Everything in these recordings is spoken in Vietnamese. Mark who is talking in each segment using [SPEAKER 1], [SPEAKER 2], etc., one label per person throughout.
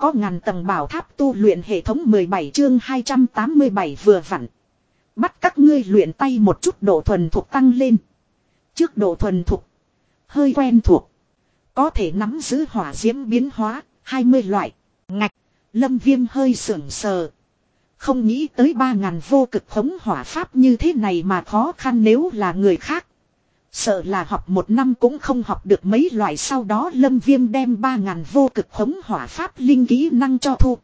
[SPEAKER 1] có ngàn tầng bảo tháp tu luyện hệ thống 17 chương 287 vừa vặn. Bắt các ngươi luyện tay một chút độ thuần thuộc tăng lên. Trước độ thuần thuộc. Hơi quen thuộc. Có thể nắm giữ hỏa diễm biến hóa, 20 loại. Ngạch, lâm viêm hơi sưởng sờ. Không nghĩ tới 3.000 vô cực khống hỏa pháp như thế này mà khó khăn nếu là người khác. Sợ là học một năm cũng không học được mấy loại sau đó lâm viêm đem 3.000 vô cực khống hỏa pháp linh kỹ năng cho thu.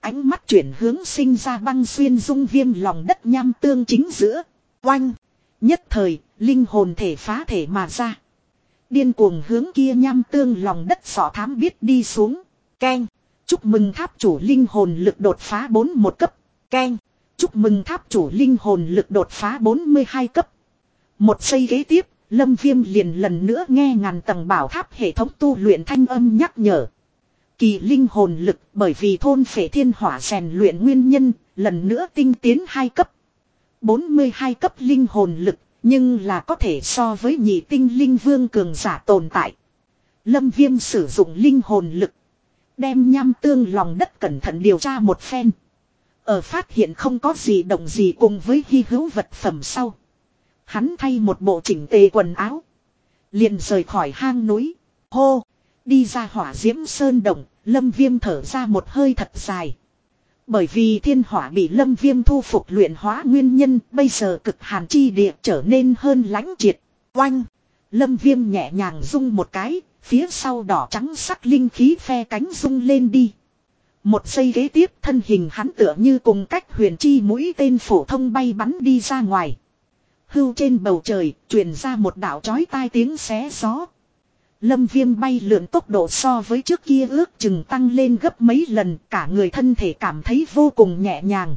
[SPEAKER 1] Ánh mắt chuyển hướng sinh ra băng xuyên dung viêm lòng đất nham tương chính giữa. Oanh! Nhất thời, linh hồn thể phá thể mà ra. Điên cuồng hướng kia nham tương lòng đất sọ thám biết đi xuống. Ken! Chúc mừng tháp chủ linh hồn lực đột phá 4 một cấp. Ken! Chúc mừng tháp chủ linh hồn lực đột phá 42 cấp. Một giây ghế tiếp, Lâm Viêm liền lần nữa nghe ngàn tầng bảo tháp hệ thống tu luyện thanh âm nhắc nhở. Kỳ linh hồn lực bởi vì thôn phệ thiên hỏa rèn luyện nguyên nhân, lần nữa tinh tiến 2 cấp. 42 cấp linh hồn lực, nhưng là có thể so với nhị tinh linh vương cường giả tồn tại. Lâm Viêm sử dụng linh hồn lực. Đem nham tương lòng đất cẩn thận điều tra một phen. Ở phát hiện không có gì động gì cùng với hy hữu vật phẩm sau. Hắn thay một bộ chỉnh tề quần áo. Liền rời khỏi hang núi. Hô! Đi ra hỏa diễm sơn động, lâm viêm thở ra một hơi thật dài. Bởi vì thiên hỏa bị lâm viêm thu phục luyện hóa nguyên nhân, bây giờ cực hàn chi địa trở nên hơn lãnh triệt. Oanh! Lâm viêm nhẹ nhàng rung một cái, phía sau đỏ trắng sắc linh khí phe cánh rung lên đi. Một giây ghế tiếp thân hình hắn tựa như cùng cách huyền chi mũi tên phổ thông bay bắn đi ra ngoài. Hưu trên bầu trời, truyền ra một đạo chói tai tiếng xé gió. Lâm viêm bay lượn tốc độ so với trước kia ước chừng tăng lên gấp mấy lần, cả người thân thể cảm thấy vô cùng nhẹ nhàng.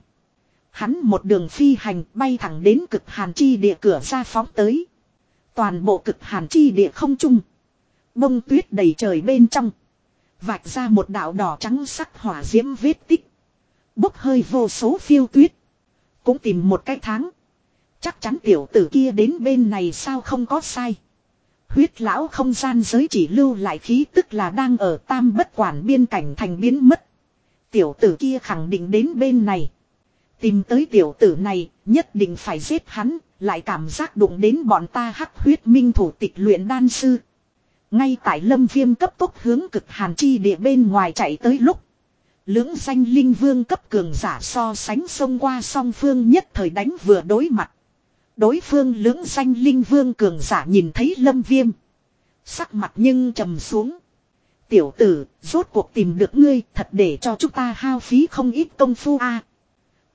[SPEAKER 1] Hắn một đường phi hành bay thẳng đến cực hàn chi địa cửa ra phóng tới. Toàn bộ cực hàn chi địa không trung. Bông tuyết đầy trời bên trong. Vạch ra một đạo đỏ trắng sắc hỏa diễm vết tích. Bốc hơi vô số phiêu tuyết. Cũng tìm một cái tháng. Chắc chắn tiểu tử kia đến bên này sao không có sai. Huyết lão không gian giới chỉ lưu lại khí tức là đang ở tam bất quản biên cảnh thành biến mất. Tiểu tử kia khẳng định đến bên này. Tìm tới tiểu tử này, nhất định phải giết hắn, lại cảm giác đụng đến bọn ta hắc huyết minh thủ tịch luyện đan sư. Ngay tại lâm viêm cấp tốc hướng cực hàn chi địa bên ngoài chạy tới lúc. Lưỡng xanh linh vương cấp cường giả so sánh xông qua song phương nhất thời đánh vừa đối mặt. Đối phương lưỡng danh linh vương cường giả nhìn thấy lâm viêm. Sắc mặt nhưng trầm xuống. Tiểu tử, rốt cuộc tìm được ngươi thật để cho chúng ta hao phí không ít công phu a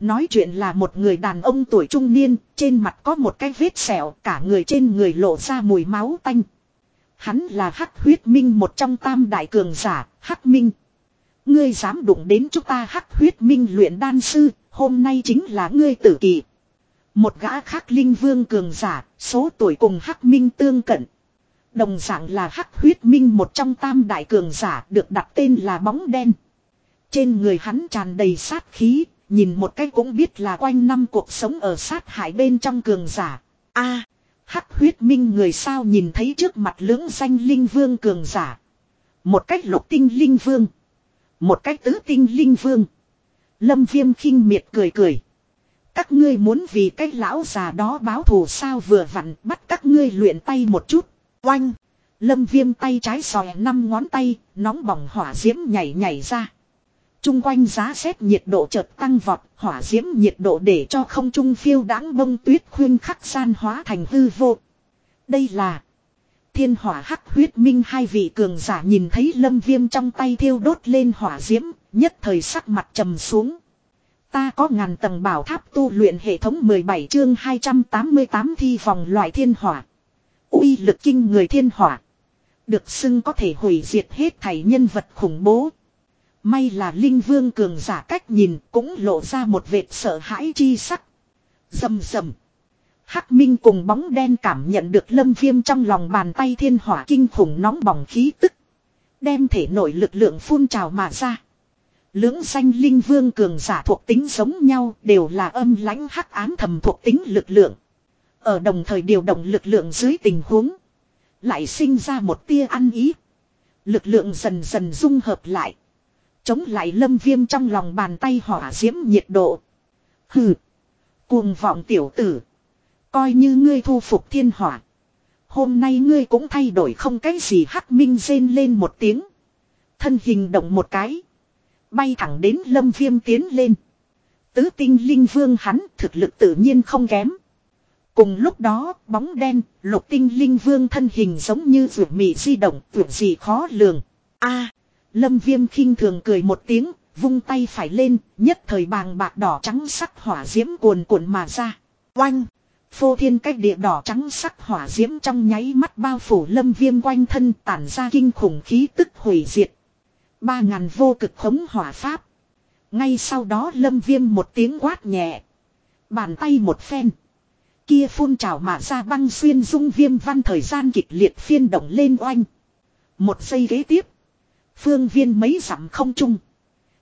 [SPEAKER 1] Nói chuyện là một người đàn ông tuổi trung niên, trên mặt có một cái vết sẹo, cả người trên người lộ ra mùi máu tanh. Hắn là hắc huyết minh một trong tam đại cường giả, hắc minh. Ngươi dám đụng đến chúng ta hắc huyết minh luyện đan sư, hôm nay chính là ngươi tử kỳ. Một gã khác linh vương cường giả, số tuổi cùng hắc minh tương cận. Đồng dạng là hắc huyết minh một trong tam đại cường giả được đặt tên là bóng đen. Trên người hắn tràn đầy sát khí, nhìn một cái cũng biết là quanh năm cuộc sống ở sát hải bên trong cường giả. a hắc huyết minh người sao nhìn thấy trước mặt lưỡng danh linh vương cường giả. Một cách lục tinh linh vương. Một cách tứ tinh linh vương. Lâm viêm khinh miệt cười cười. Các ngươi muốn vì cái lão già đó báo thù sao vừa vặn bắt các ngươi luyện tay một chút. Oanh. Lâm viêm tay trái sòe năm ngón tay, nóng bỏng hỏa diễm nhảy nhảy ra. Trung quanh giá xét nhiệt độ chợt tăng vọt, hỏa diễm nhiệt độ để cho không trung phiêu đáng bông tuyết khuyên khắc san hóa thành hư vô. Đây là thiên hỏa hắc huyết minh hai vị cường giả nhìn thấy lâm viêm trong tay thiêu đốt lên hỏa diễm, nhất thời sắc mặt trầm xuống. Ta có ngàn tầng bảo tháp tu luyện hệ thống 17 chương 288 thi vòng loại thiên hỏa. uy lực kinh người thiên hỏa. Được xưng có thể hủy diệt hết thảy nhân vật khủng bố. May là linh vương cường giả cách nhìn cũng lộ ra một vệt sợ hãi chi sắc. Dầm dầm. Hắc Minh cùng bóng đen cảm nhận được lâm viêm trong lòng bàn tay thiên hỏa kinh khủng nóng bỏng khí tức. Đem thể nội lực lượng phun trào mà ra. Lưỡng danh linh vương cường giả thuộc tính giống nhau, đều là âm lãnh hắc ám thầm thuộc tính lực lượng. Ở đồng thời điều động lực lượng dưới tình huống. Lại sinh ra một tia ăn ý. Lực lượng dần dần dung hợp lại. Chống lại lâm viêm trong lòng bàn tay hỏa diễm nhiệt độ. Hừ. Cuồng vọng tiểu tử. Coi như ngươi thu phục thiên hỏa. Hôm nay ngươi cũng thay đổi không cái gì hắc minh rên lên một tiếng. Thân hình động một cái. Bay thẳng đến lâm viêm tiến lên. Tứ tinh linh vương hắn thực lực tự nhiên không kém. Cùng lúc đó, bóng đen, lục tinh linh vương thân hình giống như vượt mị di động, vượt gì khó lường. a lâm viêm khinh thường cười một tiếng, vung tay phải lên, nhất thời bàng bạc đỏ trắng sắc hỏa diễm cuồn cuộn mà ra. Oanh! Phô thiên cách địa đỏ trắng sắc hỏa diễm trong nháy mắt bao phủ lâm viêm quanh thân tản ra kinh khủng khí tức hủy diệt. Ba ngàn vô cực khống hỏa pháp. Ngay sau đó lâm viêm một tiếng quát nhẹ. Bàn tay một phen. Kia phun trào mà ra băng xuyên dung viêm văn thời gian kịch liệt phiên động lên oanh. Một giây ghế tiếp. Phương viên mấy dặm không chung,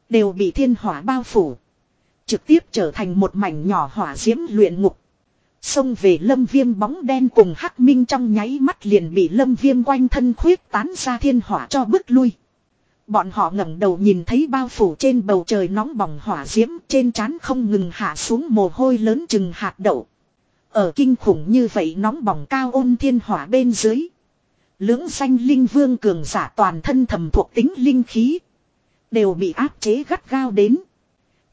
[SPEAKER 1] Đều bị thiên hỏa bao phủ. Trực tiếp trở thành một mảnh nhỏ hỏa diễm luyện ngục. Xông về lâm viêm bóng đen cùng hắc minh trong nháy mắt liền bị lâm viêm quanh thân khuyết tán ra thiên hỏa cho bức lui. Bọn họ ngẩng đầu nhìn thấy bao phủ trên bầu trời nóng bỏng hỏa diễm trên trán không ngừng hạ xuống mồ hôi lớn chừng hạt đậu. Ở kinh khủng như vậy nóng bỏng cao ôn thiên hỏa bên dưới. Lưỡng xanh linh vương cường giả toàn thân thầm thuộc tính linh khí. Đều bị áp chế gắt gao đến.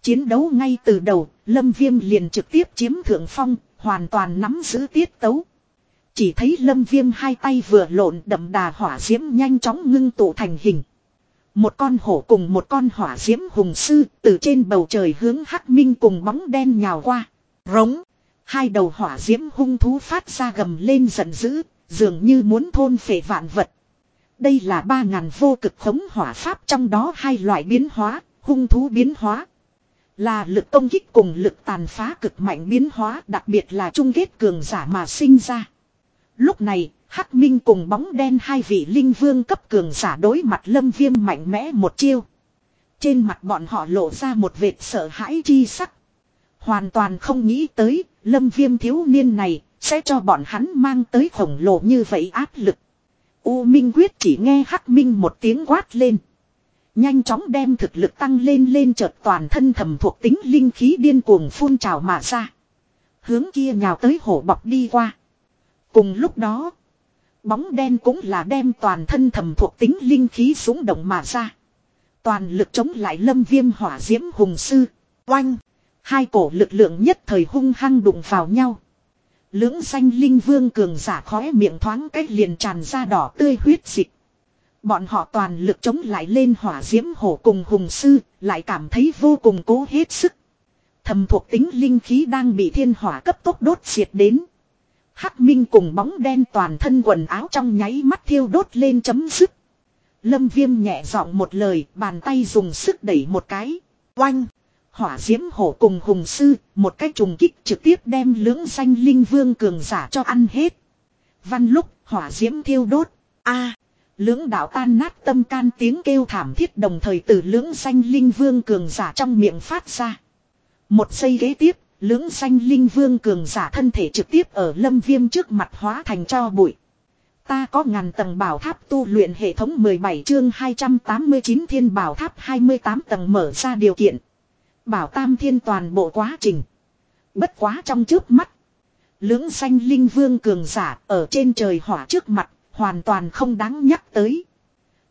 [SPEAKER 1] Chiến đấu ngay từ đầu, Lâm Viêm liền trực tiếp chiếm thượng phong, hoàn toàn nắm giữ tiết tấu. Chỉ thấy Lâm Viêm hai tay vừa lộn đậm đà hỏa diễm nhanh chóng ngưng tụ thành hình. Một con hổ cùng một con hỏa diễm hùng sư từ trên bầu trời hướng hắc minh cùng bóng đen nhào qua. Rống. Hai đầu hỏa diễm hung thú phát ra gầm lên giận dữ, dường như muốn thôn phệ vạn vật. Đây là ba ngàn vô cực khống hỏa pháp trong đó hai loại biến hóa, hung thú biến hóa. Là lực công kích cùng lực tàn phá cực mạnh biến hóa đặc biệt là trung kết cường giả mà sinh ra. Lúc này, Hắc Minh cùng bóng đen hai vị linh vương cấp cường giả đối mặt lâm viêm mạnh mẽ một chiêu. Trên mặt bọn họ lộ ra một vệt sợ hãi chi sắc. Hoàn toàn không nghĩ tới, lâm viêm thiếu niên này, sẽ cho bọn hắn mang tới khổng lồ như vậy áp lực. U Minh quyết chỉ nghe Hắc Minh một tiếng quát lên. Nhanh chóng đem thực lực tăng lên lên chợt toàn thân thầm thuộc tính linh khí điên cuồng phun trào mà ra. Hướng kia nhào tới hổ bọc đi qua. Cùng lúc đó, bóng đen cũng là đem toàn thân thầm thuộc tính linh khí súng động mà ra. Toàn lực chống lại lâm viêm hỏa diễm hùng sư. Oanh! Hai cổ lực lượng nhất thời hung hăng đụng vào nhau. Lưỡng xanh linh vương cường giả khóe miệng thoáng cách liền tràn ra đỏ tươi huyết dịch. Bọn họ toàn lực chống lại lên hỏa diễm hổ cùng hùng sư, lại cảm thấy vô cùng cố hết sức. Thầm thuộc tính linh khí đang bị thiên hỏa cấp tốc đốt diệt đến. Hắc Minh cùng bóng đen toàn thân quần áo trong nháy mắt thiêu đốt lên chấm dứt. Lâm Viêm nhẹ giọng một lời, bàn tay dùng sức đẩy một cái. Oanh! Hỏa diễm hổ cùng hùng sư, một cái trùng kích trực tiếp đem lưỡng xanh linh vương cường giả cho ăn hết. Văn lúc, hỏa diễm thiêu đốt. a Lưỡng đạo tan nát tâm can tiếng kêu thảm thiết đồng thời từ lưỡng xanh linh vương cường giả trong miệng phát ra. Một giây ghế tiếp, lưỡng xanh linh vương cường giả thân thể trực tiếp ở lâm viêm trước mặt hóa thành cho bụi. Ta có ngàn tầng bảo tháp tu luyện hệ thống 17 chương 289 thiên bảo tháp 28 tầng mở ra điều kiện. Bảo tam thiên toàn bộ quá trình. Bất quá trong trước mắt. Lưỡng xanh linh vương cường giả ở trên trời hỏa trước mặt Hoàn toàn không đáng nhắc tới.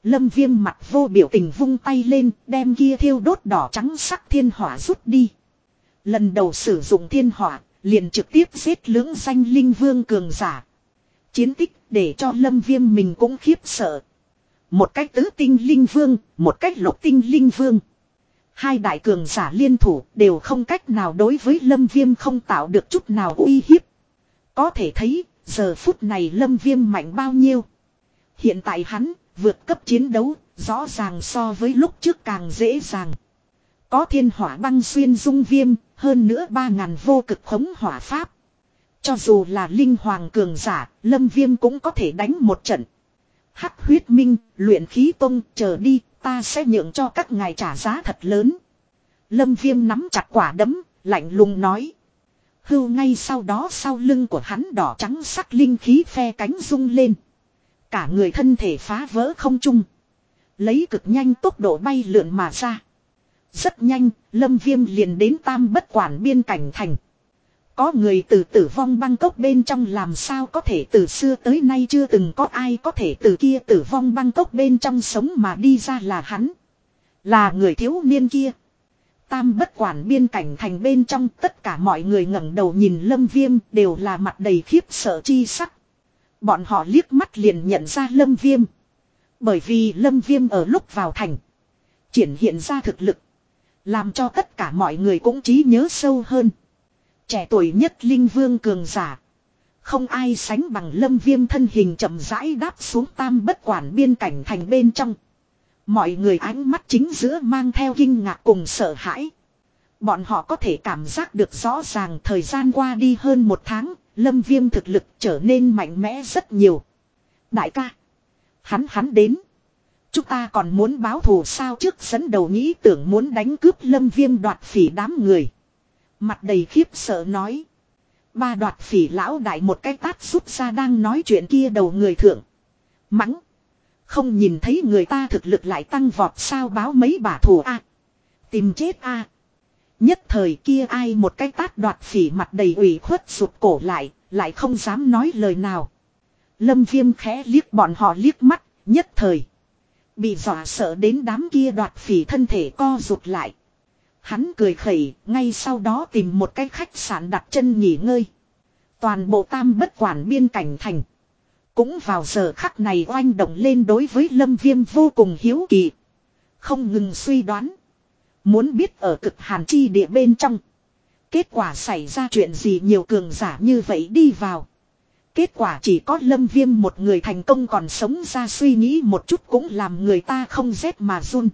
[SPEAKER 1] Lâm viêm mặt vô biểu tình vung tay lên, đem kia thiêu đốt đỏ trắng sắc thiên hỏa rút đi. Lần đầu sử dụng thiên hỏa liền trực tiếp giết lưỡng danh linh vương cường giả. Chiến tích để cho lâm viêm mình cũng khiếp sợ. Một cách tứ tinh linh vương, một cách lục tinh linh vương. Hai đại cường giả liên thủ đều không cách nào đối với lâm viêm không tạo được chút nào uy hiếp. Có thể thấy Giờ phút này lâm viêm mạnh bao nhiêu. Hiện tại hắn vượt cấp chiến đấu rõ ràng so với lúc trước càng dễ dàng. Có thiên hỏa băng xuyên dung viêm hơn nữa ba ngàn vô cực khống hỏa pháp. Cho dù là linh hoàng cường giả, lâm viêm cũng có thể đánh một trận. Hắc huyết minh, luyện khí tông, chờ đi, ta sẽ nhượng cho các ngài trả giá thật lớn. Lâm viêm nắm chặt quả đấm, lạnh lùng nói. Hưu ngay sau đó sau lưng của hắn đỏ trắng sắc linh khí phe cánh rung lên. Cả người thân thể phá vỡ không trung. Lấy cực nhanh tốc độ bay lượn mà ra. Rất nhanh, Lâm Viêm liền đến tam bất quản biên cảnh thành. Có người từ tử vong băng cốc bên trong làm sao có thể từ xưa tới nay chưa từng có ai có thể từ kia tử vong băng cốc bên trong sống mà đi ra là hắn. Là người thiếu niên kia. Tam bất quản biên cảnh thành bên trong tất cả mọi người ngẩng đầu nhìn lâm viêm đều là mặt đầy khiếp sợ chi sắc. Bọn họ liếc mắt liền nhận ra lâm viêm. Bởi vì lâm viêm ở lúc vào thành. Triển hiện ra thực lực. Làm cho tất cả mọi người cũng trí nhớ sâu hơn. Trẻ tuổi nhất linh vương cường giả. Không ai sánh bằng lâm viêm thân hình chậm rãi đáp xuống tam bất quản biên cảnh thành bên trong. Mọi người ánh mắt chính giữa mang theo kinh ngạc cùng sợ hãi. Bọn họ có thể cảm giác được rõ ràng thời gian qua đi hơn một tháng, lâm viêm thực lực trở nên mạnh mẽ rất nhiều. Đại ca, hắn hắn đến. Chúng ta còn muốn báo thù sao trước dẫn đầu nghĩ tưởng muốn đánh cướp lâm viêm đoạt phỉ đám người. Mặt đầy khiếp sợ nói. Ba đoạt phỉ lão đại một cái tát rút ra đang nói chuyện kia đầu người thượng. Mắng. Không nhìn thấy người ta thực lực lại tăng vọt sao báo mấy bà thù a Tìm chết a Nhất thời kia ai một cái tát đoạt phỉ mặt đầy ủy khuất rụt cổ lại, lại không dám nói lời nào. Lâm viêm khẽ liếc bọn họ liếc mắt, nhất thời. Bị dọa sợ đến đám kia đoạt phỉ thân thể co rụt lại. Hắn cười khẩy, ngay sau đó tìm một cái khách sạn đặt chân nghỉ ngơi. Toàn bộ tam bất quản biên cảnh thành. Cũng vào giờ khắc này oanh động lên đối với lâm viêm vô cùng hiếu kỳ. Không ngừng suy đoán. Muốn biết ở cực hàn chi địa bên trong. Kết quả xảy ra chuyện gì nhiều cường giả như vậy đi vào. Kết quả chỉ có lâm viêm một người thành công còn sống ra suy nghĩ một chút cũng làm người ta không rét mà run.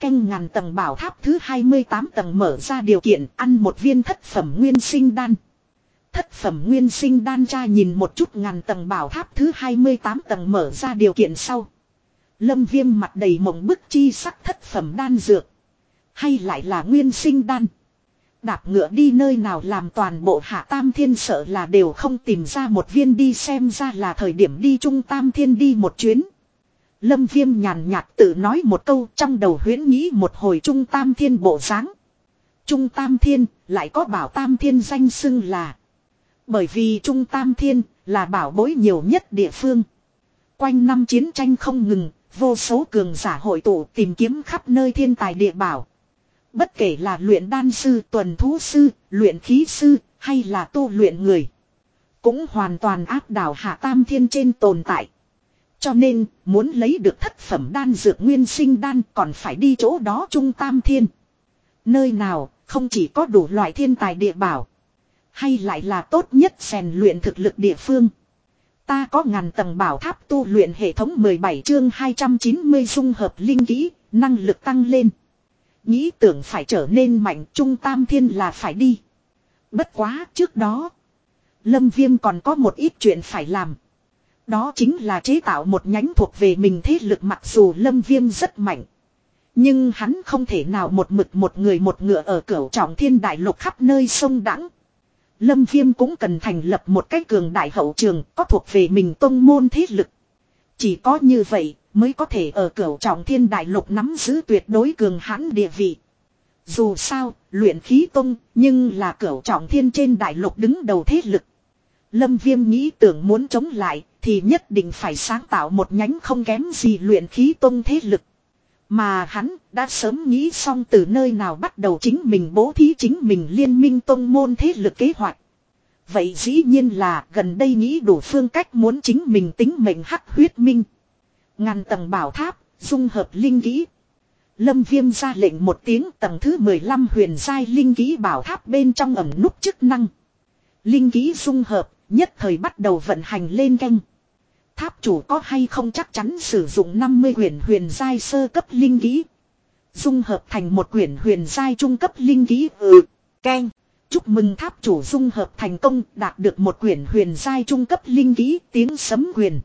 [SPEAKER 1] Canh ngàn tầng bảo tháp thứ 28 tầng mở ra điều kiện ăn một viên thất phẩm nguyên sinh đan. Thất phẩm nguyên sinh đan tra nhìn một chút ngàn tầng bảo tháp thứ 28 tầng mở ra điều kiện sau. Lâm viêm mặt đầy mộng bức chi sắc thất phẩm đan dược. Hay lại là nguyên sinh đan. Đạp ngựa đi nơi nào làm toàn bộ hạ tam thiên sợ là đều không tìm ra một viên đi xem ra là thời điểm đi trung tam thiên đi một chuyến. Lâm viêm nhàn nhạt tự nói một câu trong đầu huyến nghĩ một hồi trung tam thiên bộ dáng Trung tam thiên lại có bảo tam thiên danh xưng là. Bởi vì trung tam thiên là bảo bối nhiều nhất địa phương. Quanh năm chiến tranh không ngừng, vô số cường giả hội tụ tìm kiếm khắp nơi thiên tài địa bảo. Bất kể là luyện đan sư, tuần thú sư, luyện khí sư, hay là tu luyện người. Cũng hoàn toàn áp đảo hạ tam thiên trên tồn tại. Cho nên, muốn lấy được thất phẩm đan dược nguyên sinh đan còn phải đi chỗ đó trung tam thiên. Nơi nào, không chỉ có đủ loại thiên tài địa bảo. Hay lại là tốt nhất rèn luyện thực lực địa phương. Ta có ngàn tầng bảo tháp tu luyện hệ thống 17 chương 290 dung hợp linh kỹ, năng lực tăng lên. Nghĩ tưởng phải trở nên mạnh, trung tam thiên là phải đi. Bất quá, trước đó. Lâm Viêm còn có một ít chuyện phải làm. Đó chính là chế tạo một nhánh thuộc về mình thế lực mặc dù Lâm Viêm rất mạnh. Nhưng hắn không thể nào một mực một người một ngựa ở cửa trọng thiên đại lục khắp nơi sông đẳng. Lâm Viêm cũng cần thành lập một cái cường đại hậu trường, có thuộc về mình tông môn thế lực. Chỉ có như vậy mới có thể ở cửa trọng thiên đại lục nắm giữ tuyệt đối cường hãn địa vị. Dù sao, luyện khí tông, nhưng là cửa trọng thiên trên đại lục đứng đầu thế lực. Lâm Viêm nghĩ tưởng muốn chống lại, thì nhất định phải sáng tạo một nhánh không kém gì luyện khí tông thế lực. Mà hắn đã sớm nghĩ xong từ nơi nào bắt đầu chính mình bố thí chính mình liên minh tông môn thế lực kế hoạch. Vậy dĩ nhiên là gần đây nghĩ đủ phương cách muốn chính mình tính mệnh hắc huyết minh. Ngàn tầng bảo tháp, dung hợp linh kỹ. Lâm viêm ra lệnh một tiếng tầng thứ 15 huyền giai linh kỹ bảo tháp bên trong ẩm nút chức năng. Linh kỹ dung hợp, nhất thời bắt đầu vận hành lên canh. Tháp chủ có hay không chắc chắn sử dụng 50 quyển huyền giai sơ cấp linh kỹ. Dung hợp thành một quyển huyền giai trung cấp linh kỹ ừ, canh. Chúc mừng tháp chủ dung hợp thành công đạt được một quyển huyền giai trung cấp linh kỹ tiếng sấm quyền.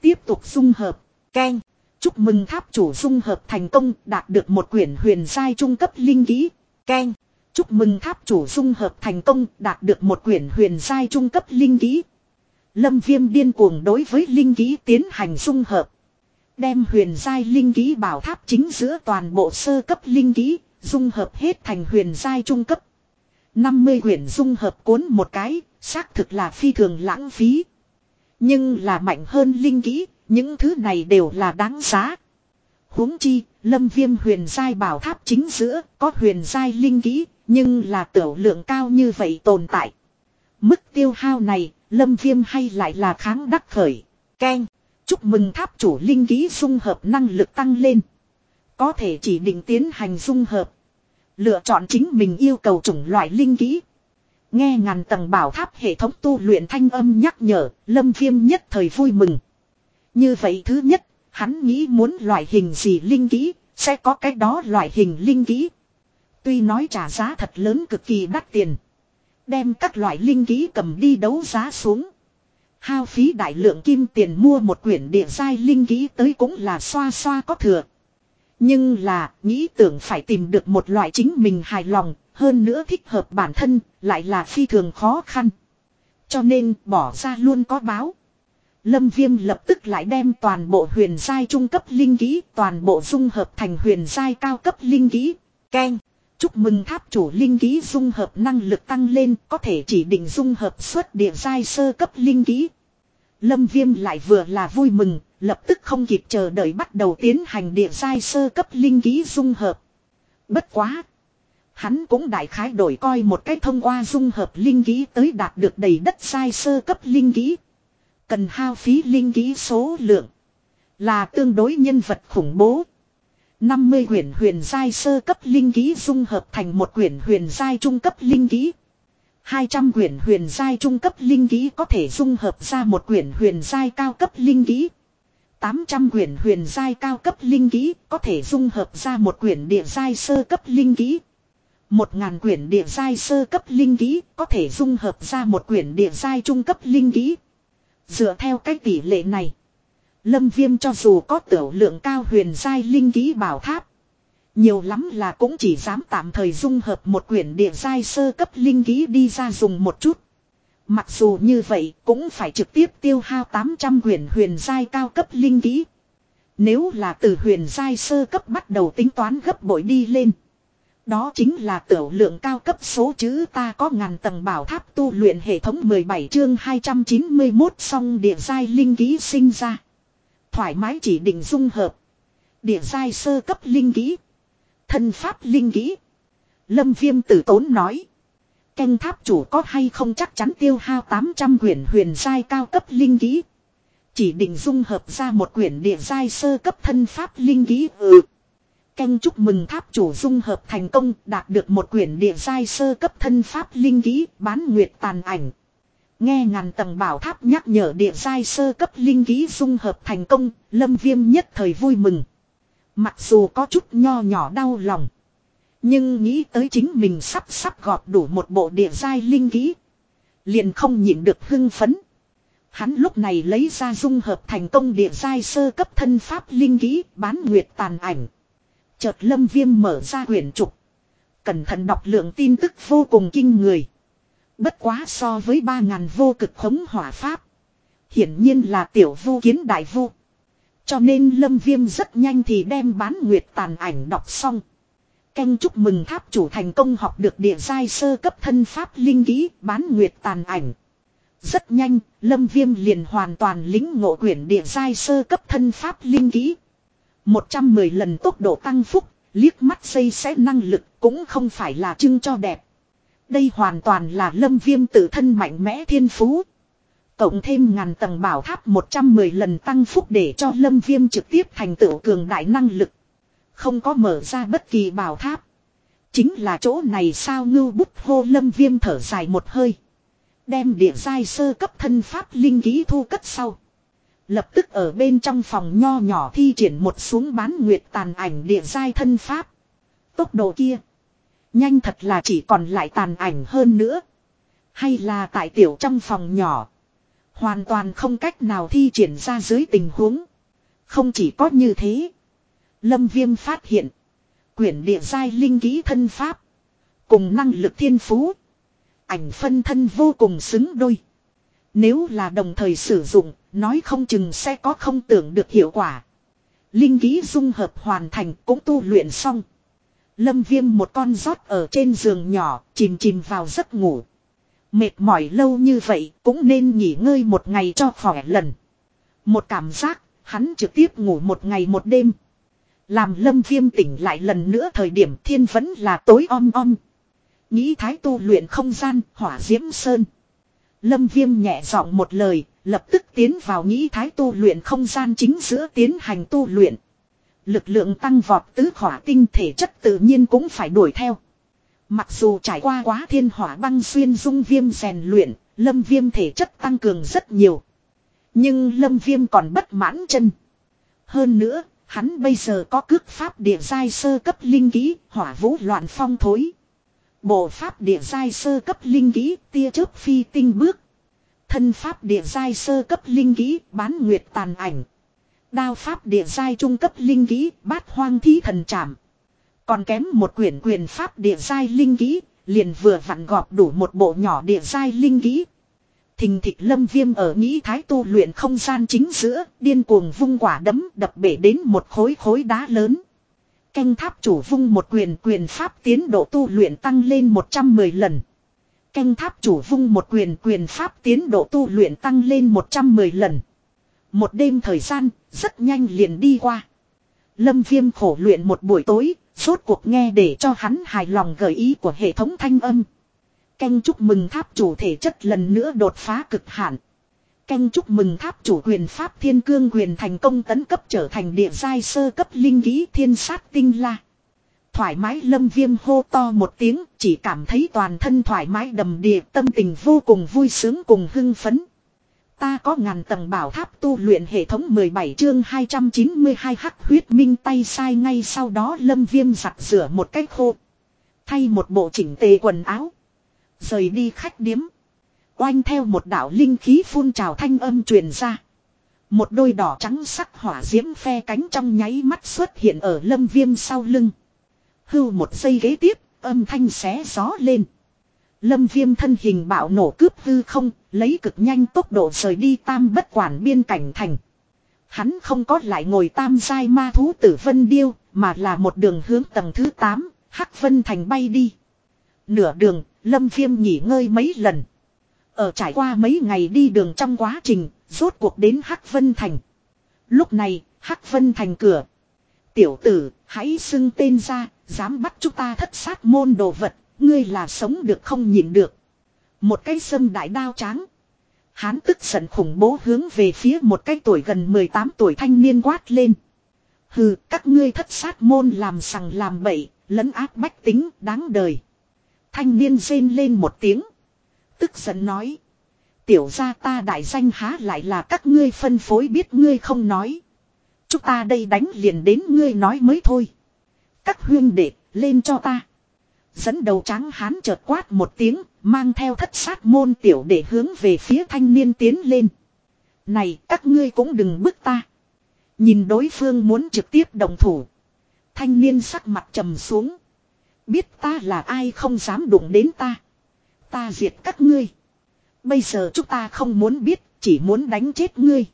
[SPEAKER 1] Tiếp tục dung hợp. Ken. Chúc mừng tháp chủ dung hợp thành công đạt được một quyển huyền giai trung cấp linh kỹ. Ken. Chúc mừng tháp chủ dung hợp thành công đạt được một quyển huyền giai trung cấp linh kỹ. Lâm viêm điên cuồng đối với linh kỹ tiến hành dung hợp. Đem huyền giai linh ký bảo tháp chính giữa toàn bộ sơ cấp linh ký, dung hợp hết thành huyền giai trung cấp. 50 quyển dung hợp cuốn một cái, xác thực là phi thường lãng phí. Nhưng là mạnh hơn linh kỹ, những thứ này đều là đáng giá. huống chi, lâm viêm huyền giai bảo tháp chính giữa, có huyền giai linh kỹ, nhưng là tiểu lượng cao như vậy tồn tại. Mức tiêu hao này, lâm viêm hay lại là kháng đắc khởi. Ken, chúc mừng tháp chủ linh kỹ dung hợp năng lực tăng lên. Có thể chỉ định tiến hành dung hợp. Lựa chọn chính mình yêu cầu chủng loại linh kỹ. Nghe ngàn tầng bảo tháp hệ thống tu luyện thanh âm nhắc nhở, lâm viêm nhất thời vui mừng. Như vậy thứ nhất, hắn nghĩ muốn loại hình gì linh kỹ, sẽ có cái đó loại hình linh kỹ. Tuy nói trả giá thật lớn cực kỳ đắt tiền. Đem các loại linh kỹ cầm đi đấu giá xuống. Hao phí đại lượng kim tiền mua một quyển địa giai linh kỹ tới cũng là xoa xoa có thừa. Nhưng là, nghĩ tưởng phải tìm được một loại chính mình hài lòng, hơn nữa thích hợp bản thân, lại là phi thường khó khăn. Cho nên, bỏ ra luôn có báo. Lâm Viêm lập tức lại đem toàn bộ huyền giai trung cấp linh kỹ, toàn bộ dung hợp thành huyền giai cao cấp linh kỹ. Ken, chúc mừng tháp chủ linh kỹ dung hợp năng lực tăng lên, có thể chỉ định dung hợp xuất địa giai sơ cấp linh kỹ. Lâm Viêm lại vừa là vui mừng, lập tức không kịp chờ đợi bắt đầu tiến hành địa giai sơ cấp linh ký dung hợp. Bất quá. Hắn cũng đại khái đổi coi một cách thông qua dung hợp linh ký tới đạt được đầy đất sai sơ cấp linh ký. Cần hao phí linh ký số lượng. Là tương đối nhân vật khủng bố. 50 quyển huyền giai sơ cấp linh ký dung hợp thành một quyển huyền giai trung cấp linh ký. 200 quyển huyền giai trung cấp linh ký có thể dung hợp ra một quyển huyền giai cao cấp linh ký. 800 quyển huyền giai cao cấp linh ký có thể dung hợp ra một quyển địa giai sơ cấp linh ký. 1000 quyển địa giai sơ cấp linh ký có thể dung hợp ra một quyển địa giai trung cấp linh ký. Dựa theo cách tỷ lệ này, Lâm Viêm cho dù có tiểu lượng cao huyền giai linh ký bảo tháp, nhiều lắm là cũng chỉ dám tạm thời dung hợp một quyển địa giai sơ cấp linh ký đi ra dùng một chút. Mặc dù như vậy cũng phải trực tiếp tiêu hao 800 quyển huyền giai cao cấp linh kỹ. Nếu là từ huyền giai sơ cấp bắt đầu tính toán gấp bội đi lên. Đó chính là tiểu lượng cao cấp số chữ ta có ngàn tầng bảo tháp tu luyện hệ thống 17 chương 291 song địa giai linh ký sinh ra. Thoải mái chỉ định dung hợp. Địa giai sơ cấp linh ký Thân pháp linh ký Lâm viêm tử tốn nói. Canh tháp chủ có hay không chắc chắn tiêu hao 800 quyển huyền giai cao cấp linh ký Chỉ định dung hợp ra một quyển địa giai sơ cấp thân pháp linh ký ừ. Canh chúc mừng tháp chủ dung hợp thành công đạt được một quyển địa giai sơ cấp thân pháp linh kỹ bán nguyệt tàn ảnh. Nghe ngàn tầng bảo tháp nhắc nhở địa giai sơ cấp linh kỹ dung hợp thành công, lâm viêm nhất thời vui mừng. Mặc dù có chút nho nhỏ đau lòng. Nhưng nghĩ tới chính mình sắp sắp gọt đủ một bộ địa giai linh kỹ. Liền không nhịn được hưng phấn. Hắn lúc này lấy ra dung hợp thành công địa giai sơ cấp thân pháp linh kỹ bán nguyệt tàn ảnh. Chợt lâm viêm mở ra quyển trục. Cẩn thận đọc lượng tin tức vô cùng kinh người. Bất quá so với 3.000 vô cực khống hỏa pháp. Hiển nhiên là tiểu vô kiến đại vô. Cho nên lâm viêm rất nhanh thì đem bán nguyệt tàn ảnh đọc xong. Canh chúc mừng tháp chủ thành công học được địa giai sơ cấp thân pháp linh kỹ bán nguyệt tàn ảnh. Rất nhanh, Lâm Viêm liền hoàn toàn lính ngộ quyển địa giai sơ cấp thân pháp linh kỹ. 110 lần tốc độ tăng phúc, liếc mắt xây sẽ năng lực cũng không phải là trưng cho đẹp. Đây hoàn toàn là Lâm Viêm tự thân mạnh mẽ thiên phú. Cộng thêm ngàn tầng bảo tháp 110 lần tăng phúc để cho Lâm Viêm trực tiếp thành tựu cường đại năng lực. Không có mở ra bất kỳ bảo tháp. Chính là chỗ này sao ngưu bút hô lâm viêm thở dài một hơi. Đem địa giai sơ cấp thân pháp linh ký thu cất sau. Lập tức ở bên trong phòng nho nhỏ thi triển một xuống bán nguyệt tàn ảnh địa giai thân pháp. Tốc độ kia. Nhanh thật là chỉ còn lại tàn ảnh hơn nữa. Hay là tại tiểu trong phòng nhỏ. Hoàn toàn không cách nào thi triển ra dưới tình huống. Không chỉ có như thế. Lâm Viêm phát hiện. Quyển địa giai linh ký thân pháp. Cùng năng lực thiên phú. Ảnh phân thân vô cùng xứng đôi. Nếu là đồng thời sử dụng, nói không chừng sẽ có không tưởng được hiệu quả. Linh ký dung hợp hoàn thành cũng tu luyện xong. Lâm viêm một con rót ở trên giường nhỏ, chìm chìm vào giấc ngủ. Mệt mỏi lâu như vậy cũng nên nghỉ ngơi một ngày cho khỏe lần. Một cảm giác, hắn trực tiếp ngủ một ngày một đêm. Làm lâm viêm tỉnh lại lần nữa thời điểm thiên vẫn là tối om om. Nghĩ thái tu luyện không gian, hỏa diễm sơn. Lâm viêm nhẹ giọng một lời, lập tức tiến vào nghĩ thái tu luyện không gian chính giữa tiến hành tu luyện. Lực lượng tăng vọt tứ hỏa tinh thể chất tự nhiên cũng phải đuổi theo. Mặc dù trải qua quá thiên hỏa băng xuyên dung viêm rèn luyện, lâm viêm thể chất tăng cường rất nhiều. Nhưng lâm viêm còn bất mãn chân. Hơn nữa, hắn bây giờ có cước pháp địa giai sơ cấp linh kỹ, hỏa vũ loạn phong thối. Bộ pháp địa giai sơ cấp linh kỹ, tia chớp phi tinh bước. Thân pháp địa giai sơ cấp linh kỹ, bán nguyệt tàn ảnh. Đao pháp địa giai trung cấp linh kỹ, bát hoang thí thần trảm. Còn kém một quyển quyền pháp địa giai linh kỹ, liền vừa vặn gọp đủ một bộ nhỏ địa giai linh kỹ. Thình thịch lâm viêm ở nghĩ thái tu luyện không gian chính giữa, điên cuồng vung quả đấm đập bể đến một khối khối đá lớn. Canh tháp chủ vung một quyền quyền pháp tiến độ tu luyện tăng lên 110 lần. Canh tháp chủ vung một quyền quyền pháp tiến độ tu luyện tăng lên 110 lần. Một đêm thời gian, rất nhanh liền đi qua. Lâm viêm khổ luyện một buổi tối, Rốt cuộc nghe để cho hắn hài lòng gợi ý của hệ thống thanh âm. Canh chúc mừng tháp chủ thể chất lần nữa đột phá cực hạn. Canh chúc mừng tháp chủ quyền pháp thiên cương quyền thành công tấn cấp trở thành địa giai sơ cấp linh ký thiên sát tinh la. Thoải mái lâm viêm hô to một tiếng, chỉ cảm thấy toàn thân thoải mái đầm địa tâm tình vô cùng vui sướng cùng hưng phấn. Ta có ngàn tầng bảo tháp tu luyện hệ thống 17 chương 292 hắc huyết minh tay sai ngay sau đó lâm viêm giặt rửa một cách khô. Thay một bộ chỉnh tề quần áo. Rời đi khách điếm. Oanh theo một đảo linh khí phun trào thanh âm truyền ra. Một đôi đỏ trắng sắc hỏa diễm phe cánh trong nháy mắt xuất hiện ở lâm viêm sau lưng. Hưu một giây ghế tiếp, âm thanh xé gió lên. Lâm viêm thân hình bạo nổ cướp hư không, lấy cực nhanh tốc độ rời đi tam bất quản biên cảnh thành. Hắn không có lại ngồi tam giai ma thú tử vân điêu, mà là một đường hướng tầng thứ 8, hắc vân thành bay đi. Nửa đường, lâm viêm nghỉ ngơi mấy lần. Ở trải qua mấy ngày đi đường trong quá trình, rốt cuộc đến hắc vân thành. Lúc này, hắc vân thành cửa. Tiểu tử, hãy xưng tên ra, dám bắt chúng ta thất sát môn đồ vật, Ngươi là sống được không nhìn được. Một cái sâm đại đao tráng. Hán tức giận khủng bố hướng về phía một cái tuổi gần 18 tuổi thanh niên quát lên. Hừ, các ngươi thất sát môn làm sằng làm bậy, lấn áp bách tính, đáng đời. Thanh niên rên lên một tiếng. Tức giận nói. Tiểu gia ta đại danh há lại là các ngươi phân phối biết ngươi không nói. Chúng ta đây đánh liền đến ngươi nói mới thôi. Các huyên đệ, lên cho ta. Dẫn đầu trắng hán chợt quát một tiếng, mang theo thất sát môn tiểu để hướng về phía thanh niên tiến lên. Này, các ngươi cũng đừng bức ta. Nhìn đối phương muốn trực tiếp đồng thủ. Thanh niên sắc mặt trầm xuống. Biết ta là ai không dám đụng đến ta. Ta diệt các ngươi. Bây giờ chúng ta không muốn biết, chỉ muốn đánh chết ngươi.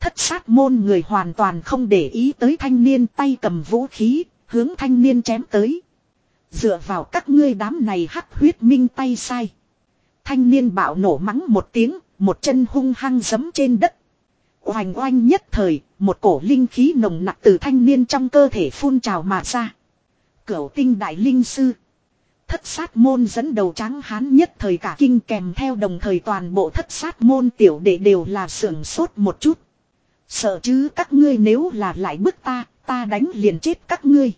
[SPEAKER 1] Thất sát môn người hoàn toàn không để ý tới thanh niên tay cầm vũ khí, hướng thanh niên chém tới. Dựa vào các ngươi đám này hắc huyết minh tay sai. Thanh niên bạo nổ mắng một tiếng, một chân hung hăng giấm trên đất. Oanh oanh nhất thời, một cổ linh khí nồng nặc từ thanh niên trong cơ thể phun trào mà ra. Cửu tinh đại linh sư. Thất sát môn dẫn đầu trắng hán nhất thời cả kinh kèm theo đồng thời toàn bộ thất sát môn tiểu đệ đều là sưởng sốt một chút. Sợ chứ các ngươi nếu là lại bức ta, ta đánh liền chết các ngươi.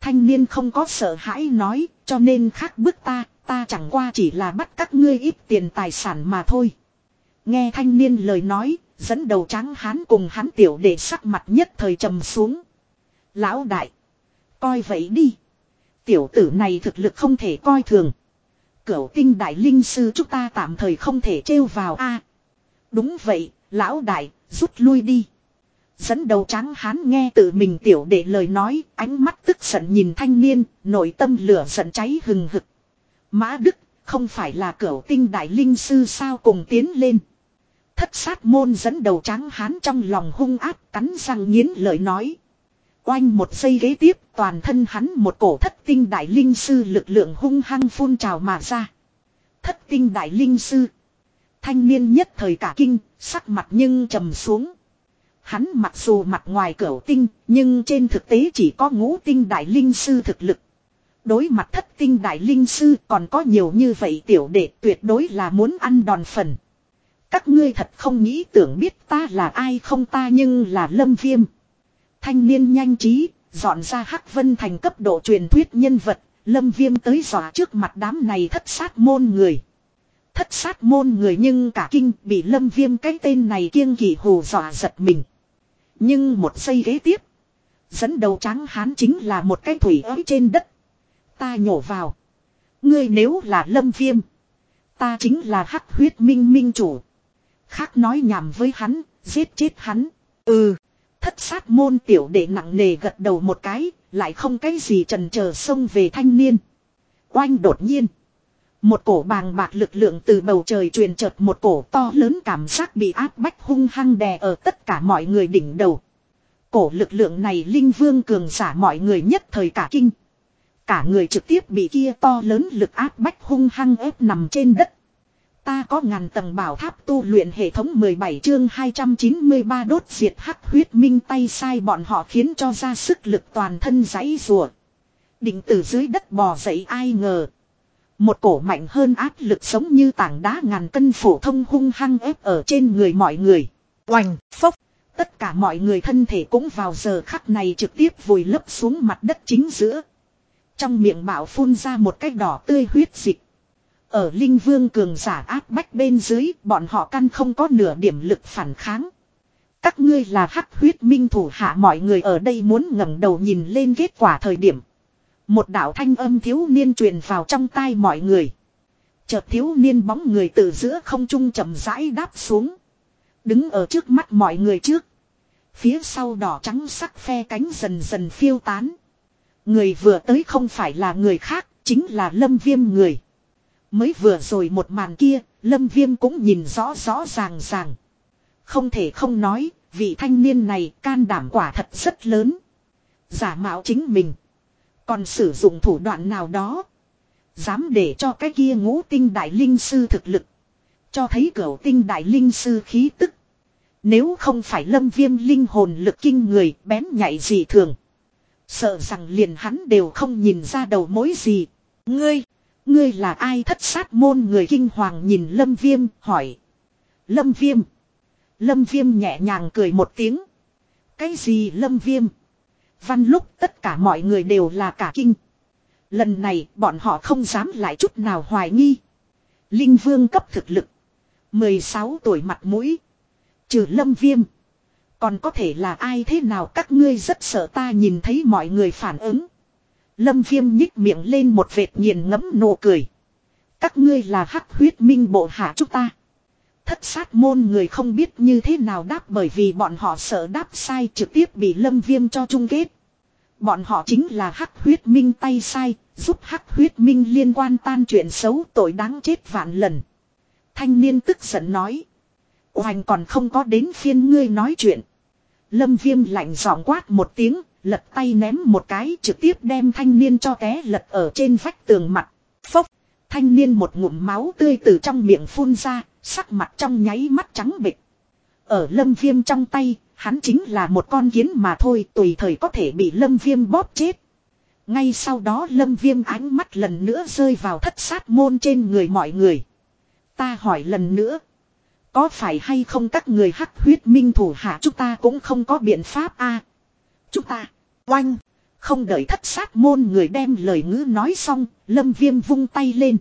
[SPEAKER 1] Thanh niên không có sợ hãi nói, cho nên khác bức ta, ta chẳng qua chỉ là bắt các ngươi ít tiền tài sản mà thôi. Nghe thanh niên lời nói, dẫn đầu trắng hán cùng hắn tiểu đệ sắc mặt nhất thời trầm xuống. Lão đại, coi vậy đi. Tiểu tử này thực lực không thể coi thường. Cửu tinh đại linh sư chúng ta tạm thời không thể trêu vào a. đúng vậy, lão đại, rút lui đi. Dẫn đầu trắng hán nghe tự mình tiểu để lời nói, ánh mắt tức giận nhìn thanh niên, nội tâm lửa giận cháy hừng hực. Mã Đức, không phải là cửu tinh đại linh sư sao cùng tiến lên. thất sát môn dẫn đầu trắng hán trong lòng hung ác cắn răng nghiến lời nói. Oanh một giây ghế tiếp toàn thân hắn một cổ thất tinh đại linh sư lực lượng hung hăng phun trào mà ra. Thất tinh đại linh sư. Thanh niên nhất thời cả kinh, sắc mặt nhưng trầm xuống. Hắn mặc dù mặt ngoài cửu tinh, nhưng trên thực tế chỉ có ngũ tinh đại linh sư thực lực. Đối mặt thất tinh đại linh sư còn có nhiều như vậy tiểu đệ tuyệt đối là muốn ăn đòn phần. Các ngươi thật không nghĩ tưởng biết ta là ai không ta nhưng là lâm viêm. Thanh niên nhanh trí, dọn ra Hắc Vân thành cấp độ truyền thuyết nhân vật, lâm viêm tới dọa trước mặt đám này thất sát môn người. Thất sát môn người nhưng cả kinh bị lâm viêm cái tên này kiêng kỳ hù dọa giật mình. Nhưng một giây ghế tiếp. Dẫn đầu trắng hán chính là một cái thủy ới trên đất. Ta nhổ vào. Ngươi nếu là lâm viêm. Ta chính là hắc huyết minh minh chủ. Khác nói nhảm với hắn, giết chết hắn. Ừ. Thất sát môn tiểu đệ nặng nề gật đầu một cái, lại không cái gì trần chờ xông về thanh niên. Oanh đột nhiên. Một cổ bàng bạc lực lượng từ bầu trời truyền chợt một cổ to lớn cảm giác bị áp bách hung hăng đè ở tất cả mọi người đỉnh đầu. Cổ lực lượng này linh vương cường giả mọi người nhất thời cả kinh. Cả người trực tiếp bị kia to lớn lực áp bách hung hăng ép nằm trên đất. Ta có ngàn tầng bảo tháp tu luyện hệ thống 17 chương 293 đốt diệt hắc huyết minh tay sai bọn họ khiến cho ra sức lực toàn thân giãy rùa. Định từ dưới đất bò dậy ai ngờ. Một cổ mạnh hơn áp lực sống như tảng đá ngàn cân phổ thông hung hăng ép ở trên người mọi người. Oành, phốc. Tất cả mọi người thân thể cũng vào giờ khắc này trực tiếp vùi lấp xuống mặt đất chính giữa. Trong miệng bảo phun ra một cái đỏ tươi huyết dịch. Ở linh vương cường giả áp bách bên dưới bọn họ căn không có nửa điểm lực phản kháng. Các ngươi là hắc huyết minh thủ hạ mọi người ở đây muốn ngẩng đầu nhìn lên kết quả thời điểm. Một đạo thanh âm thiếu niên truyền vào trong tai mọi người. Chợt thiếu niên bóng người từ giữa không trung chậm rãi đáp xuống. Đứng ở trước mắt mọi người trước. Phía sau đỏ trắng sắc phe cánh dần dần phiêu tán. Người vừa tới không phải là người khác, chính là lâm viêm người. Mới vừa rồi một màn kia, lâm viêm cũng nhìn rõ rõ ràng ràng. Không thể không nói, vị thanh niên này can đảm quả thật rất lớn. Giả mạo chính mình. Còn sử dụng thủ đoạn nào đó. Dám để cho cái kia ngũ tinh đại linh sư thực lực. Cho thấy cửa tinh đại linh sư khí tức. Nếu không phải lâm viêm linh hồn lực kinh người bén nhạy gì thường. Sợ rằng liền hắn đều không nhìn ra đầu mối gì. Ngươi, ngươi là ai thất sát môn người kinh hoàng nhìn lâm viêm, hỏi. Lâm viêm. Lâm viêm nhẹ nhàng cười một tiếng. Cái gì lâm viêm? Văn lúc tất cả mọi người đều là cả kinh. Lần này, bọn họ không dám lại chút nào hoài nghi. Linh vương cấp thực lực. 16 tuổi mặt mũi. Trừ lâm viêm. Còn có thể là ai thế nào các ngươi rất sợ ta nhìn thấy mọi người phản ứng. Lâm viêm nhích miệng lên một vệt nghiền ngẫm nụ cười. Các ngươi là hắc huyết minh bộ hạ chúng ta. Thất sát môn người không biết như thế nào đáp bởi vì bọn họ sợ đáp sai trực tiếp bị lâm viêm cho chung kết. Bọn họ chính là hắc huyết minh tay sai, giúp hắc huyết minh liên quan tan chuyện xấu tội đáng chết vạn lần. Thanh niên tức giận nói. Hoành còn không có đến phiên ngươi nói chuyện. Lâm viêm lạnh giọng quát một tiếng, lật tay ném một cái trực tiếp đem thanh niên cho té lật ở trên vách tường mặt. Phốc, thanh niên một ngụm máu tươi từ trong miệng phun ra, sắc mặt trong nháy mắt trắng bịch. Ở lâm viêm trong tay, hắn chính là một con kiến mà thôi tùy thời có thể bị lâm viêm bóp chết. Ngay sau đó lâm viêm ánh mắt lần nữa rơi vào thất sát môn trên người mọi người. Ta hỏi lần nữa. Có phải hay không các người hắc huyết minh thủ hạ chúng ta cũng không có biện pháp a Chúng ta, oanh, không đợi thất sát môn người đem lời ngữ nói xong, lâm viêm vung tay lên.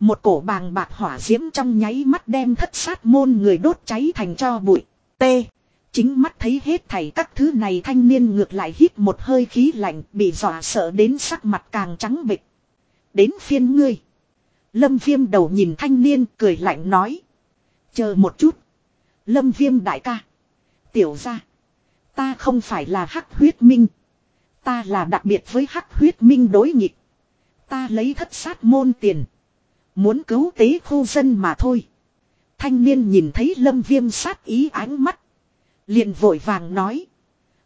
[SPEAKER 1] Một cổ bàng bạc hỏa diễm trong nháy mắt đem thất sát môn người đốt cháy thành cho bụi. T. Chính mắt thấy hết thảy các thứ này thanh niên ngược lại hít một hơi khí lạnh bị dọa sợ đến sắc mặt càng trắng bịch. Đến phiên ngươi. Lâm viêm đầu nhìn thanh niên cười lạnh nói. Chờ một chút. Lâm viêm đại ca. Tiểu ra. Ta không phải là hắc huyết minh. Ta là đặc biệt với hắc huyết minh đối nghịch. Ta lấy thất sát môn tiền. Muốn cứu tế khu dân mà thôi. Thanh niên nhìn thấy lâm viêm sát ý ánh mắt. liền vội vàng nói.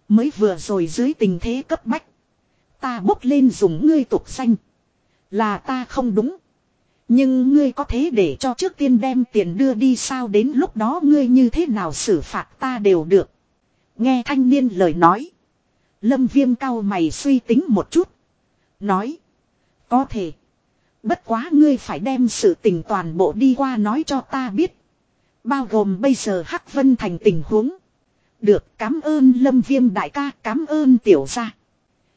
[SPEAKER 1] Mới vừa rồi dưới tình thế cấp bách. Ta bốc lên dùng ngươi tục xanh. Là ta không đúng. Nhưng ngươi có thế để cho trước tiên đem tiền đưa đi sao đến lúc đó ngươi như thế nào xử phạt ta đều được. Nghe thanh niên lời nói. Lâm viêm cao mày suy tính một chút. Nói. Có thể. Bất quá ngươi phải đem sự tình toàn bộ đi qua nói cho ta biết. Bao gồm bây giờ Hắc Vân thành tình huống. Được cảm ơn Lâm Viêm đại ca cảm ơn tiểu gia.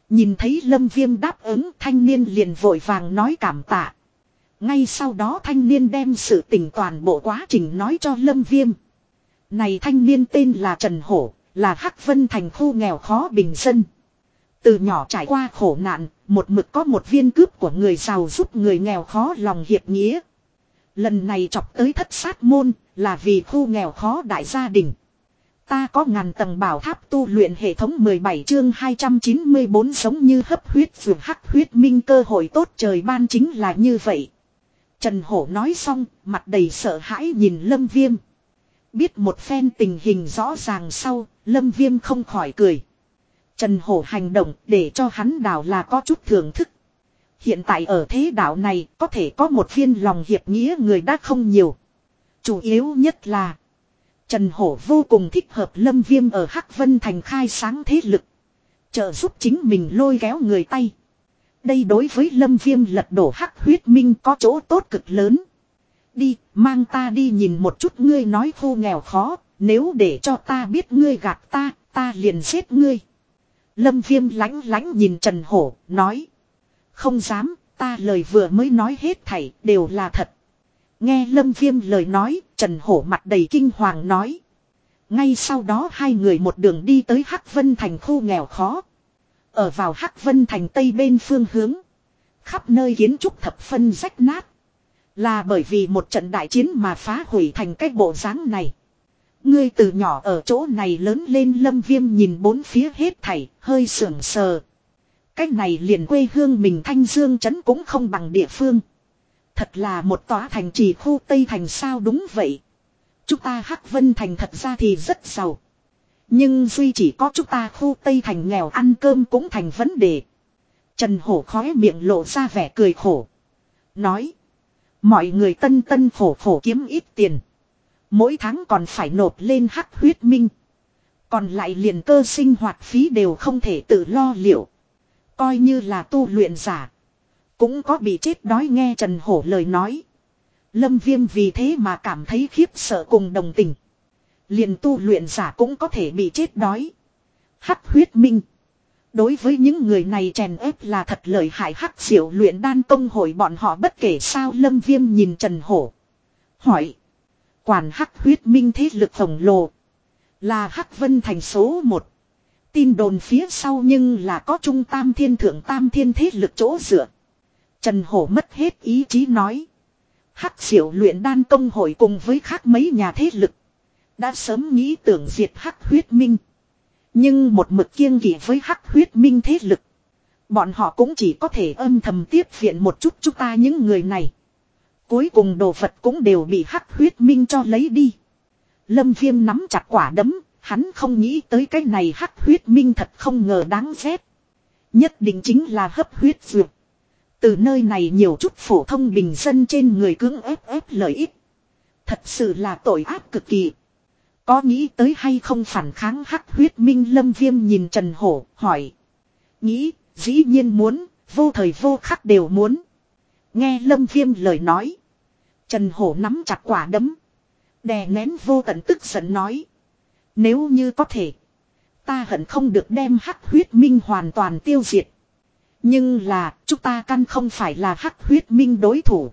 [SPEAKER 1] Nhìn thấy Lâm Viêm đáp ứng thanh niên liền vội vàng nói cảm tạ. Ngay sau đó thanh niên đem sự tình toàn bộ quá trình nói cho Lâm Viêm. Này thanh niên tên là Trần Hổ, là Hắc Vân thành khu nghèo khó bình dân. Từ nhỏ trải qua khổ nạn, một mực có một viên cướp của người giàu giúp người nghèo khó lòng hiệp nghĩa. Lần này chọc tới thất sát môn, là vì khu nghèo khó đại gia đình. Ta có ngàn tầng bảo tháp tu luyện hệ thống 17 chương 294 giống như hấp huyết vượt hắc huyết minh cơ hội tốt trời ban chính là như vậy. Trần Hổ nói xong, mặt đầy sợ hãi nhìn Lâm Viêm. Biết một phen tình hình rõ ràng sau, Lâm Viêm không khỏi cười. Trần Hổ hành động để cho hắn đảo là có chút thưởng thức. Hiện tại ở thế đảo này có thể có một viên lòng hiệp nghĩa người đã không nhiều. Chủ yếu nhất là Trần Hổ vô cùng thích hợp Lâm Viêm ở Hắc Vân Thành khai sáng thế lực. Trợ giúp chính mình lôi kéo người tay. Đây đối với Lâm Viêm lật đổ Hắc huyết minh có chỗ tốt cực lớn. Đi, mang ta đi nhìn một chút ngươi nói khô nghèo khó, nếu để cho ta biết ngươi gạt ta, ta liền giết ngươi. Lâm Viêm lánh lánh nhìn Trần Hổ, nói. Không dám, ta lời vừa mới nói hết thảy, đều là thật. Nghe Lâm Viêm lời nói, Trần Hổ mặt đầy kinh hoàng nói. Ngay sau đó hai người một đường đi tới Hắc Vân Thành khu nghèo khó. Ở vào Hắc Vân Thành tây bên phương hướng. Khắp nơi kiến trúc thập phân rách nát. Là bởi vì một trận đại chiến mà phá hủy thành cái bộ dáng này. Ngươi từ nhỏ ở chỗ này lớn lên lâm viêm nhìn bốn phía hết thảy, hơi sưởng sờ. Cách này liền quê hương mình thanh dương chấn cũng không bằng địa phương. Thật là một tòa thành trì khu Tây Thành sao đúng vậy. Chúng ta Hắc Vân Thành thật ra thì rất giàu. Nhưng duy chỉ có chúng ta khu Tây Thành nghèo ăn cơm cũng thành vấn đề. Trần Hổ khói miệng lộ ra vẻ cười khổ. Nói. Mọi người tân tân khổ khổ kiếm ít tiền. Mỗi tháng còn phải nộp lên hắc huyết minh. Còn lại liền cơ sinh hoạt phí đều không thể tự lo liệu. Coi như là tu luyện giả. Cũng có bị chết đói nghe Trần Hổ lời nói. Lâm Viêm vì thế mà cảm thấy khiếp sợ cùng đồng tình. Liền tu luyện giả cũng có thể bị chết đói. Hắc huyết minh. Đối với những người này chèn ép là thật lợi hại hắc diệu luyện đan công hội bọn họ bất kể sao Lâm Viêm nhìn Trần Hổ. Hỏi. Quản hắc huyết minh thế lực khổng lồ. Là hắc vân thành số 1. Tin đồn phía sau nhưng là có trung tam thiên thượng tam thiên thế lực chỗ dựa. Trần Hổ mất hết ý chí nói. Hắc diệu luyện đan công hội cùng với khác mấy nhà thế lực. Đã sớm nghĩ tưởng diệt hắc huyết minh. Nhưng một mực kiêng kỵ với hắc huyết minh thế lực. Bọn họ cũng chỉ có thể âm thầm tiếp viện một chút chúng ta những người này. Cuối cùng đồ vật cũng đều bị hắc huyết minh cho lấy đi. Lâm viêm nắm chặt quả đấm, hắn không nghĩ tới cái này hắc huyết minh thật không ngờ đáng ghét. Nhất định chính là hấp huyết dược. Từ nơi này nhiều chút phổ thông bình dân trên người cưỡng ép ép lợi ích. Thật sự là tội ác cực kỳ. Có nghĩ tới hay không phản kháng hắc huyết minh lâm viêm nhìn Trần Hổ, hỏi. Nghĩ, dĩ nhiên muốn, vô thời vô khắc đều muốn. Nghe lâm viêm lời nói. Trần Hổ nắm chặt quả đấm. Đè nén vô tận tức giận nói. Nếu như có thể. Ta hận không được đem hắc huyết minh hoàn toàn tiêu diệt. Nhưng là chúng ta căn không phải là hắc huyết minh đối thủ.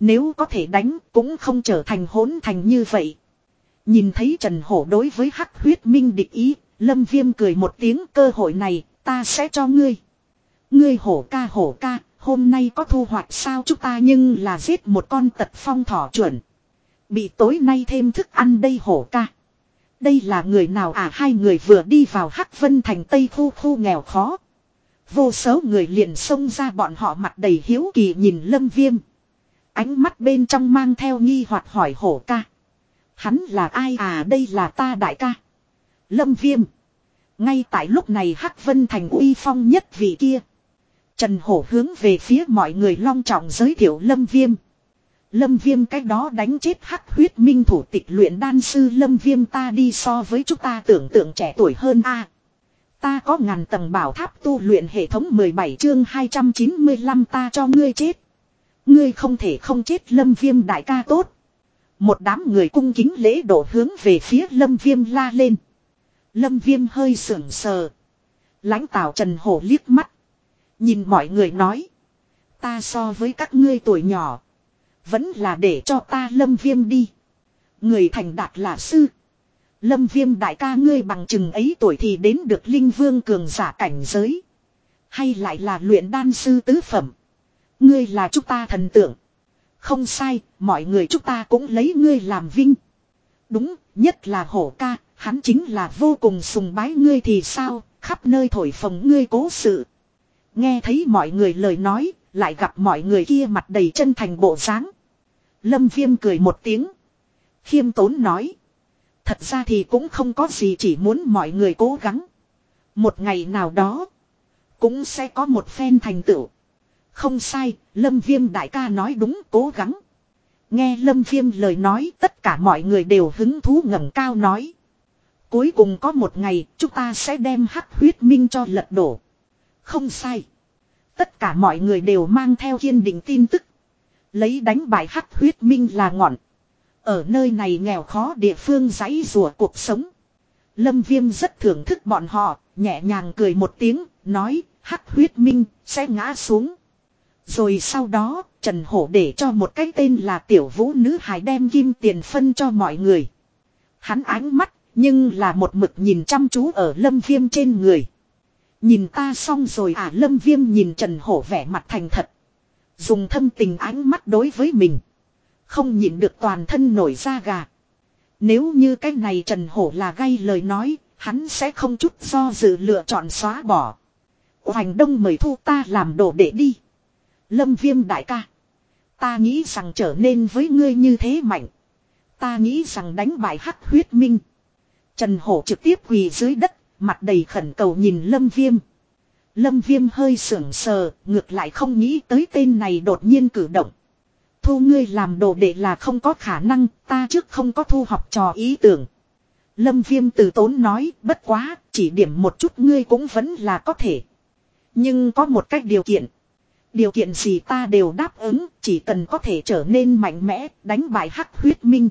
[SPEAKER 1] Nếu có thể đánh cũng không trở thành hỗn thành như vậy. Nhìn thấy Trần Hổ đối với hắc huyết minh địch ý, Lâm Viêm cười một tiếng cơ hội này, ta sẽ cho ngươi. Ngươi hổ ca hổ ca, hôm nay có thu hoạch sao chúng ta nhưng là giết một con tật phong thỏ chuẩn. Bị tối nay thêm thức ăn đây hổ ca. Đây là người nào à hai người vừa đi vào Hắc Vân thành Tây khu khu nghèo khó. Vô số người liền xông ra bọn họ mặt đầy hiếu kỳ nhìn lâm viêm. Ánh mắt bên trong mang theo nghi hoặc hỏi hổ ca. Hắn là ai à đây là ta đại ca. Lâm Viêm. Ngay tại lúc này Hắc Vân Thành uy phong nhất vị kia. Trần Hổ hướng về phía mọi người long trọng giới thiệu Lâm Viêm. Lâm Viêm cách đó đánh chết Hắc huyết minh thủ tịch luyện đan sư Lâm Viêm ta đi so với chúng ta tưởng tượng trẻ tuổi hơn a Ta có ngàn tầng bảo tháp tu luyện hệ thống 17 chương 295 ta cho ngươi chết. Ngươi không thể không chết Lâm Viêm đại ca tốt. Một đám người cung kính lễ độ hướng về phía Lâm Viêm la lên. Lâm Viêm hơi sưởng sờ. Lãnh tảo Trần Hổ liếc mắt. Nhìn mọi người nói. Ta so với các ngươi tuổi nhỏ. Vẫn là để cho ta Lâm Viêm đi. Người thành đạt là sư. Lâm Viêm đại ca ngươi bằng chừng ấy tuổi thì đến được Linh Vương cường giả cảnh giới. Hay lại là luyện đan sư tứ phẩm. Ngươi là chúng ta thần tượng. Không sai, mọi người chúng ta cũng lấy ngươi làm vinh. Đúng, nhất là hổ ca, hắn chính là vô cùng sùng bái ngươi thì sao, khắp nơi thổi phồng ngươi cố sự. Nghe thấy mọi người lời nói, lại gặp mọi người kia mặt đầy chân thành bộ dáng. Lâm Viêm cười một tiếng. Khiêm tốn nói. Thật ra thì cũng không có gì chỉ muốn mọi người cố gắng. Một ngày nào đó. Cũng sẽ có một phen thành tựu. Không sai, Lâm Viêm đại ca nói đúng cố gắng. Nghe Lâm Viêm lời nói tất cả mọi người đều hứng thú ngẩng cao nói. Cuối cùng có một ngày chúng ta sẽ đem hắc huyết minh cho lật đổ. Không sai. Tất cả mọi người đều mang theo kiên định tin tức. Lấy đánh bại hắc huyết minh là ngọn. Ở nơi này nghèo khó địa phương giấy rùa cuộc sống. Lâm Viêm rất thưởng thức bọn họ, nhẹ nhàng cười một tiếng, nói, hắc huyết minh, sẽ ngã xuống. Rồi sau đó, Trần Hổ để cho một cái tên là tiểu vũ nữ hài đem kim tiền phân cho mọi người. Hắn ánh mắt, nhưng là một mực nhìn chăm chú ở lâm viêm trên người. Nhìn ta xong rồi à lâm viêm nhìn Trần Hổ vẻ mặt thành thật. Dùng thâm tình ánh mắt đối với mình. Không nhìn được toàn thân nổi da gà. Nếu như cái này Trần Hổ là gây lời nói, hắn sẽ không chút do dự lựa chọn xóa bỏ. Hoành Đông mời thu ta làm đồ để đi. Lâm viêm đại ca. Ta nghĩ rằng trở nên với ngươi như thế mạnh. Ta nghĩ rằng đánh bại hắc huyết minh. Trần Hổ trực tiếp quỳ dưới đất, mặt đầy khẩn cầu nhìn Lâm Viêm. Lâm Viêm hơi sưởng sờ, ngược lại không nghĩ tới tên này đột nhiên cử động. Thu ngươi làm đồ đệ là không có khả năng, ta trước không có thu học trò ý tưởng. Lâm Viêm từ tốn nói, bất quá, chỉ điểm một chút ngươi cũng vẫn là có thể. Nhưng có một cách điều kiện. Điều kiện gì ta đều đáp ứng, chỉ cần có thể trở nên mạnh mẽ, đánh bại hắc huyết minh.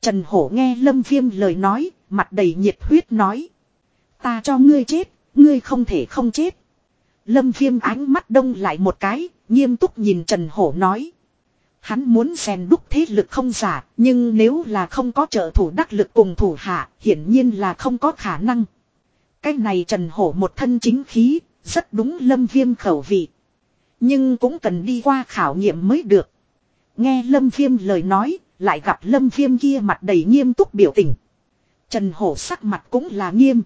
[SPEAKER 1] Trần Hổ nghe Lâm Viêm lời nói, mặt đầy nhiệt huyết nói. Ta cho ngươi chết, ngươi không thể không chết. Lâm Viêm ánh mắt đông lại một cái, nghiêm túc nhìn Trần Hổ nói. Hắn muốn rèn đúc thế lực không giả, nhưng nếu là không có trợ thủ đắc lực cùng thủ hạ, hiển nhiên là không có khả năng. Cái này Trần Hổ một thân chính khí, rất đúng Lâm Viêm khẩu vị. Nhưng cũng cần đi qua khảo nghiệm mới được. Nghe Lâm Viêm lời nói, lại gặp Lâm Viêm kia mặt đầy nghiêm túc biểu tình. Trần Hổ sắc mặt cũng là nghiêm.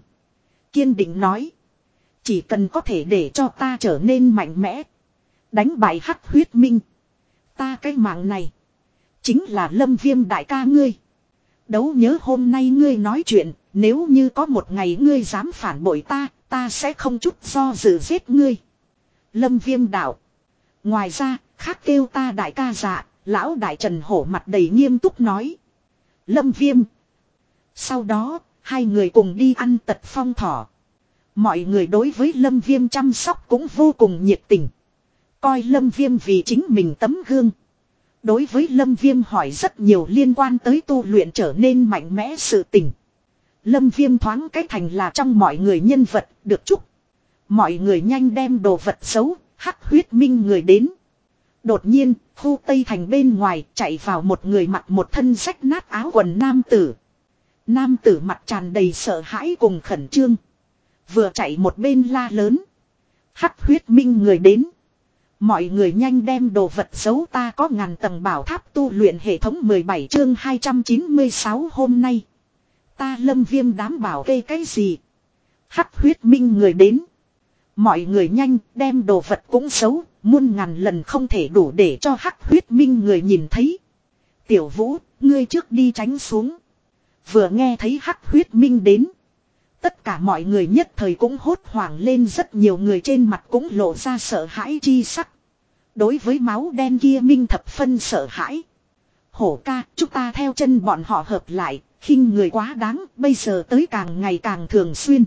[SPEAKER 1] Kiên định nói. Chỉ cần có thể để cho ta trở nên mạnh mẽ. Đánh bại hắc huyết minh. Ta cái mạng này. Chính là lâm viêm đại ca ngươi. Đấu nhớ hôm nay ngươi nói chuyện. Nếu như có một ngày ngươi dám phản bội ta. Ta sẽ không chút do dự giết ngươi. Lâm viêm đạo. Ngoài ra, khác kêu ta đại ca dạ, lão đại trần hổ mặt đầy nghiêm túc nói. Lâm viêm. Sau đó, hai người cùng đi ăn tật phong thỏ. Mọi người đối với lâm viêm chăm sóc cũng vô cùng nhiệt tình. Coi lâm viêm vì chính mình tấm gương. Đối với lâm viêm hỏi rất nhiều liên quan tới tu luyện trở nên mạnh mẽ sự tình. Lâm viêm thoáng cách thành là trong mọi người nhân vật, được chúc. Mọi người nhanh đem đồ vật xấu, hắc huyết minh người đến. Đột nhiên, khu Tây Thành bên ngoài chạy vào một người mặc một thân rách nát áo quần nam tử. Nam tử mặt tràn đầy sợ hãi cùng khẩn trương. Vừa chạy một bên la lớn. Hắc huyết minh người đến. Mọi người nhanh đem đồ vật giấu ta có ngàn tầng bảo tháp tu luyện hệ thống 17 chương 296 hôm nay. Ta lâm viêm đám bảo kê cái gì? Hắc huyết minh người đến. Mọi người nhanh đem đồ vật cũng xấu, muôn ngàn lần không thể đủ để cho hắc huyết minh người nhìn thấy. Tiểu vũ, ngươi trước đi tránh xuống. Vừa nghe thấy hắc huyết minh đến. Tất cả mọi người nhất thời cũng hốt hoảng lên rất nhiều người trên mặt cũng lộ ra sợ hãi chi sắc. Đối với máu đen kia minh thập phân sợ hãi. Hổ ca, chúng ta theo chân bọn họ hợp lại, khinh người quá đáng, bây giờ tới càng ngày càng thường xuyên.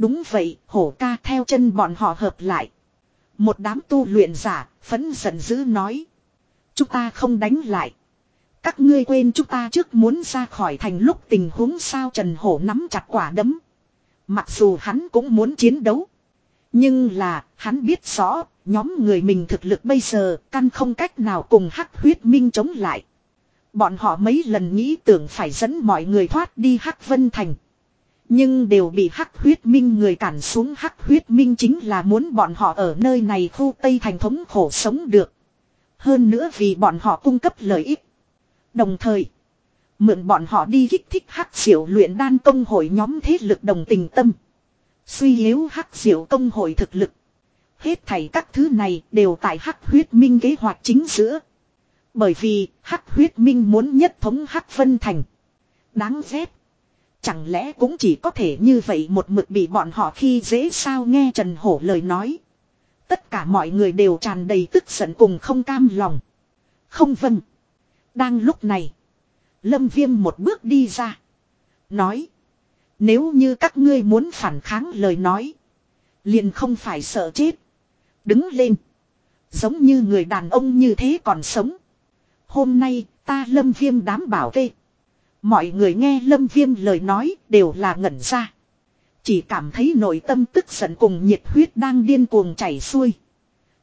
[SPEAKER 1] Đúng vậy, hổ ca theo chân bọn họ hợp lại. Một đám tu luyện giả, phấn giận dữ nói. Chúng ta không đánh lại. Các ngươi quên chúng ta trước muốn ra khỏi thành lúc tình huống sao Trần Hổ nắm chặt quả đấm. Mặc dù hắn cũng muốn chiến đấu. Nhưng là, hắn biết rõ, nhóm người mình thực lực bây giờ, căn không cách nào cùng hắc huyết minh chống lại. Bọn họ mấy lần nghĩ tưởng phải dẫn mọi người thoát đi hắc vân thành. Nhưng đều bị hắc huyết minh người cản xuống hắc huyết minh chính là muốn bọn họ ở nơi này khu Tây thành thống khổ sống được. Hơn nữa vì bọn họ cung cấp lợi ích. Đồng thời, mượn bọn họ đi kích thích hắc diệu luyện đan công hội nhóm thế lực đồng tình tâm. Suy yếu hắc diệu công hội thực lực. Hết thảy các thứ này đều tại hắc huyết minh kế hoạch chính giữa. Bởi vì hắc huyết minh muốn nhất thống hắc vân thành. Đáng ghét. Chẳng lẽ cũng chỉ có thể như vậy một mực bị bọn họ khi dễ sao nghe Trần Hổ lời nói. Tất cả mọi người đều tràn đầy tức giận cùng không cam lòng. Không vâng. Đang lúc này. Lâm Viêm một bước đi ra. Nói. Nếu như các ngươi muốn phản kháng lời nói. Liền không phải sợ chết. Đứng lên. Giống như người đàn ông như thế còn sống. Hôm nay ta lâm viêm đám bảo vệ Mọi người nghe lâm viêm lời nói đều là ngẩn ra. Chỉ cảm thấy nội tâm tức giận cùng nhiệt huyết đang điên cuồng chảy xuôi.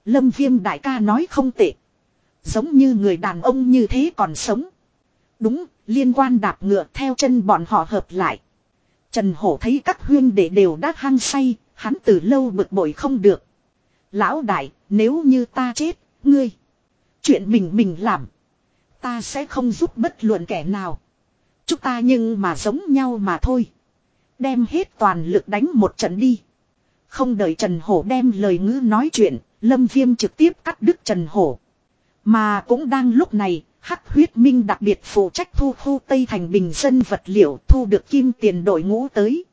[SPEAKER 1] Lâm viêm đại ca nói không tệ. Giống như người đàn ông như thế còn sống. Đúng, liên quan đạp ngựa theo chân bọn họ hợp lại. Trần Hổ thấy các huyên đệ đều đã hăng say, hắn từ lâu bực bội không được. Lão đại, nếu như ta chết, ngươi. Chuyện mình mình làm. Ta sẽ không giúp bất luận kẻ nào. Chúng ta nhưng mà giống nhau mà thôi. Đem hết toàn lực đánh một trận đi. Không đợi Trần Hổ đem lời ngữ nói chuyện, Lâm Viêm trực tiếp cắt đứt Trần Hổ. Mà cũng đang lúc này, Hắc huyết minh đặc biệt phụ trách thu khu Tây Thành bình dân vật liệu thu được kim tiền đội ngũ tới.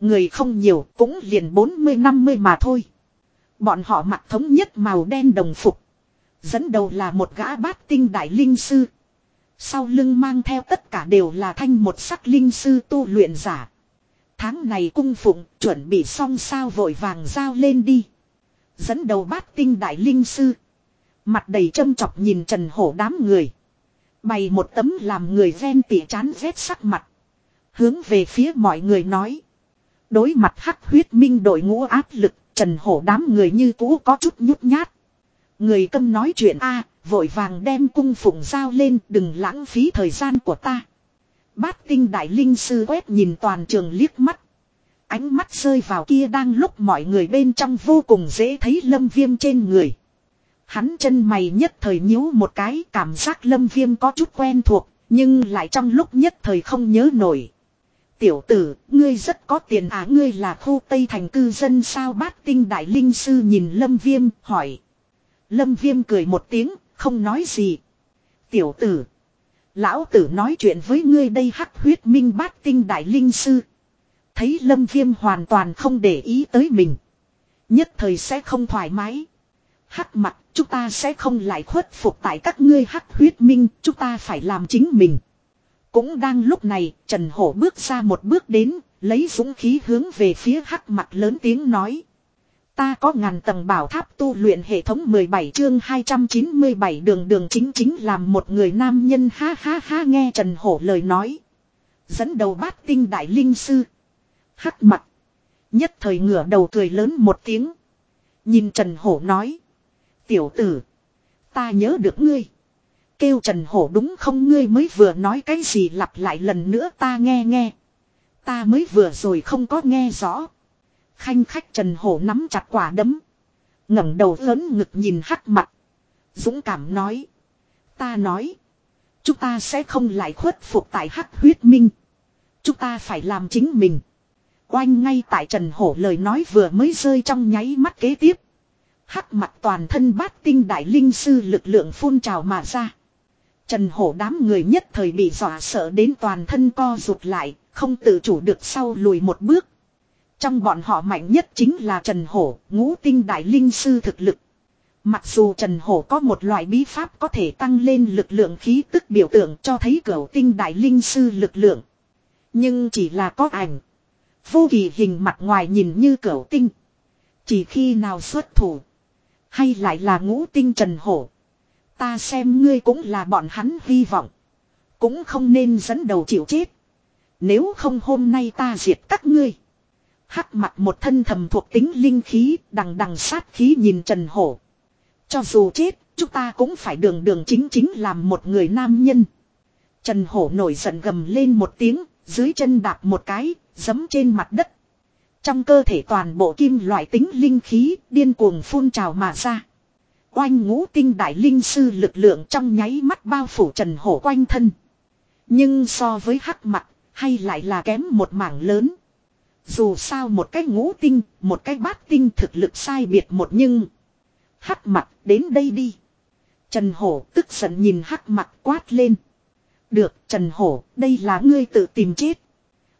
[SPEAKER 1] Người không nhiều cũng liền 40-50 mà thôi. Bọn họ mặc thống nhất màu đen đồng phục. Dẫn đầu là một gã bát tinh đại linh sư. Sau lưng mang theo tất cả đều là thanh một sắc linh sư tu luyện giả. Tháng này cung phụng chuẩn bị xong sao vội vàng giao lên đi. Dẫn đầu bát tinh đại linh sư. Mặt đầy châm chọc nhìn Trần Hổ đám người. Bày một tấm làm người ven tỉa chán rét sắc mặt. Hướng về phía mọi người nói. Đối mặt hắc huyết minh đội ngũ áp lực, Trần Hổ đám người như cũ có chút nhút nhát. Người câm nói chuyện a vội vàng đem cung phụng giao lên đừng lãng phí thời gian của ta. Bát tinh đại linh sư quét nhìn toàn trường liếc mắt. Ánh mắt rơi vào kia đang lúc mọi người bên trong vô cùng dễ thấy lâm viêm trên người. Hắn chân mày nhất thời nhíu một cái cảm giác lâm viêm có chút quen thuộc, nhưng lại trong lúc nhất thời không nhớ nổi. Tiểu tử, ngươi rất có tiền à ngươi là khu Tây thành cư dân sao bát tinh đại linh sư nhìn lâm viêm, hỏi. Lâm viêm cười một tiếng, không nói gì. Tiểu tử, lão tử nói chuyện với ngươi đây hắc huyết minh bát tinh đại linh sư. Thấy lâm viêm hoàn toàn không để ý tới mình. Nhất thời sẽ không thoải mái. Hắc mặt, chúng ta sẽ không lại khuất phục tại các ngươi hắc huyết minh, chúng ta phải làm chính mình. Cũng đang lúc này, Trần Hổ bước ra một bước đến, lấy dũng khí hướng về phía hắc mặt lớn tiếng nói. Ta có ngàn tầng bảo tháp tu luyện hệ thống 17 chương 297 đường đường chính chính làm một người nam nhân, ha ha ha, nghe Trần Hổ lời nói. Dẫn đầu bát tinh đại linh sư. Hắc mặt. Nhất thời ngửa đầu cười lớn một tiếng. Nhìn Trần Hổ nói. Tiểu tử. Ta nhớ được ngươi. Kêu Trần Hổ đúng không ngươi mới vừa nói cái gì lặp lại lần nữa ta nghe nghe. Ta mới vừa rồi không có nghe rõ. Khanh khách Trần Hổ nắm chặt quả đấm. ngẩng đầu lớn ngực nhìn hắc mặt. Dũng cảm nói. Ta nói. Chúng ta sẽ không lại khuất phục tại hắc huyết minh. Chúng ta phải làm chính mình. Oanh ngay tại Trần Hổ lời nói vừa mới rơi trong nháy mắt kế tiếp. Hắc mặt toàn thân bát tinh đại linh sư lực lượng phun trào mà ra. Trần hổ đám người nhất thời bị dọa sợ đến toàn thân co rụt lại, không tự chủ được sau lùi một bước. Trong bọn họ mạnh nhất chính là Trần Hổ, ngũ tinh đại linh sư thực lực. Mặc dù Trần Hổ có một loại bí pháp có thể tăng lên lực lượng khí tức biểu tượng cho thấy cửu tinh đại linh sư lực lượng. Nhưng chỉ là có ảnh. Vô kỳ hình mặt ngoài nhìn như cửu tinh. Chỉ khi nào xuất thủ. Hay lại là ngũ tinh Trần Hổ. Ta xem ngươi cũng là bọn hắn hy vọng. Cũng không nên dẫn đầu chịu chết. Nếu không hôm nay ta diệt các ngươi. Hắc mặt một thân thầm thuộc tính linh khí, đằng đằng sát khí nhìn Trần Hổ. Cho dù chết, chúng ta cũng phải đường đường chính chính làm một người nam nhân. Trần Hổ nổi giận gầm lên một tiếng, dưới chân đạp một cái, giấm trên mặt đất. Trong cơ thể toàn bộ kim loại tính linh khí, điên cuồng phun trào mà ra. Oanh ngũ tinh đại linh sư lực lượng trong nháy mắt bao phủ Trần Hổ quanh thân. Nhưng so với hắc mặt, hay lại là kém một mảng lớn. Dù sao một cái ngũ tinh, một cái bát tinh thực lực sai biệt một nhưng. Hắc mặt đến đây đi. Trần Hổ tức giận nhìn hắc mặt quát lên. Được Trần Hổ, đây là ngươi tự tìm chết.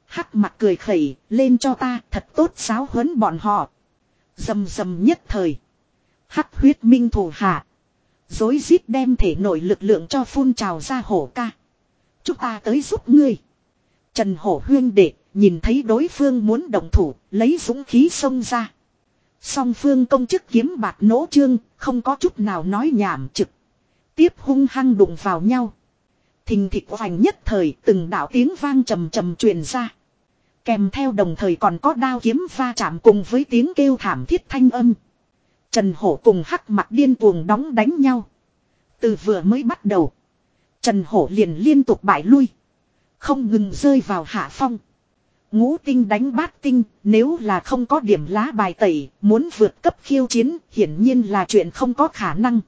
[SPEAKER 1] Hắc mặt cười khẩy, lên cho ta thật tốt giáo huấn bọn họ. Dầm dầm nhất thời. Hắc huyết minh thủ hạ. Dối rít đem thể nội lực lượng cho phun trào ra hổ ca. Chúng ta tới giúp ngươi. Trần hổ huyên đệ, nhìn thấy đối phương muốn động thủ, lấy dũng khí xông ra. Song phương công chức kiếm bạc nỗ trương, không có chút nào nói nhảm trực. Tiếp hung hăng đụng vào nhau. Thình thịt vành nhất thời từng đạo tiếng vang trầm trầm truyền ra. Kèm theo đồng thời còn có đao kiếm va chạm cùng với tiếng kêu thảm thiết thanh âm. Trần Hổ cùng hắc mặt điên cuồng đóng đánh nhau. Từ vừa mới bắt đầu. Trần Hổ liền liên tục bại lui. Không ngừng rơi vào hạ phong. Ngũ tinh đánh bát tinh, nếu là không có điểm lá bài tẩy, muốn vượt cấp khiêu chiến, hiển nhiên là chuyện không có khả năng.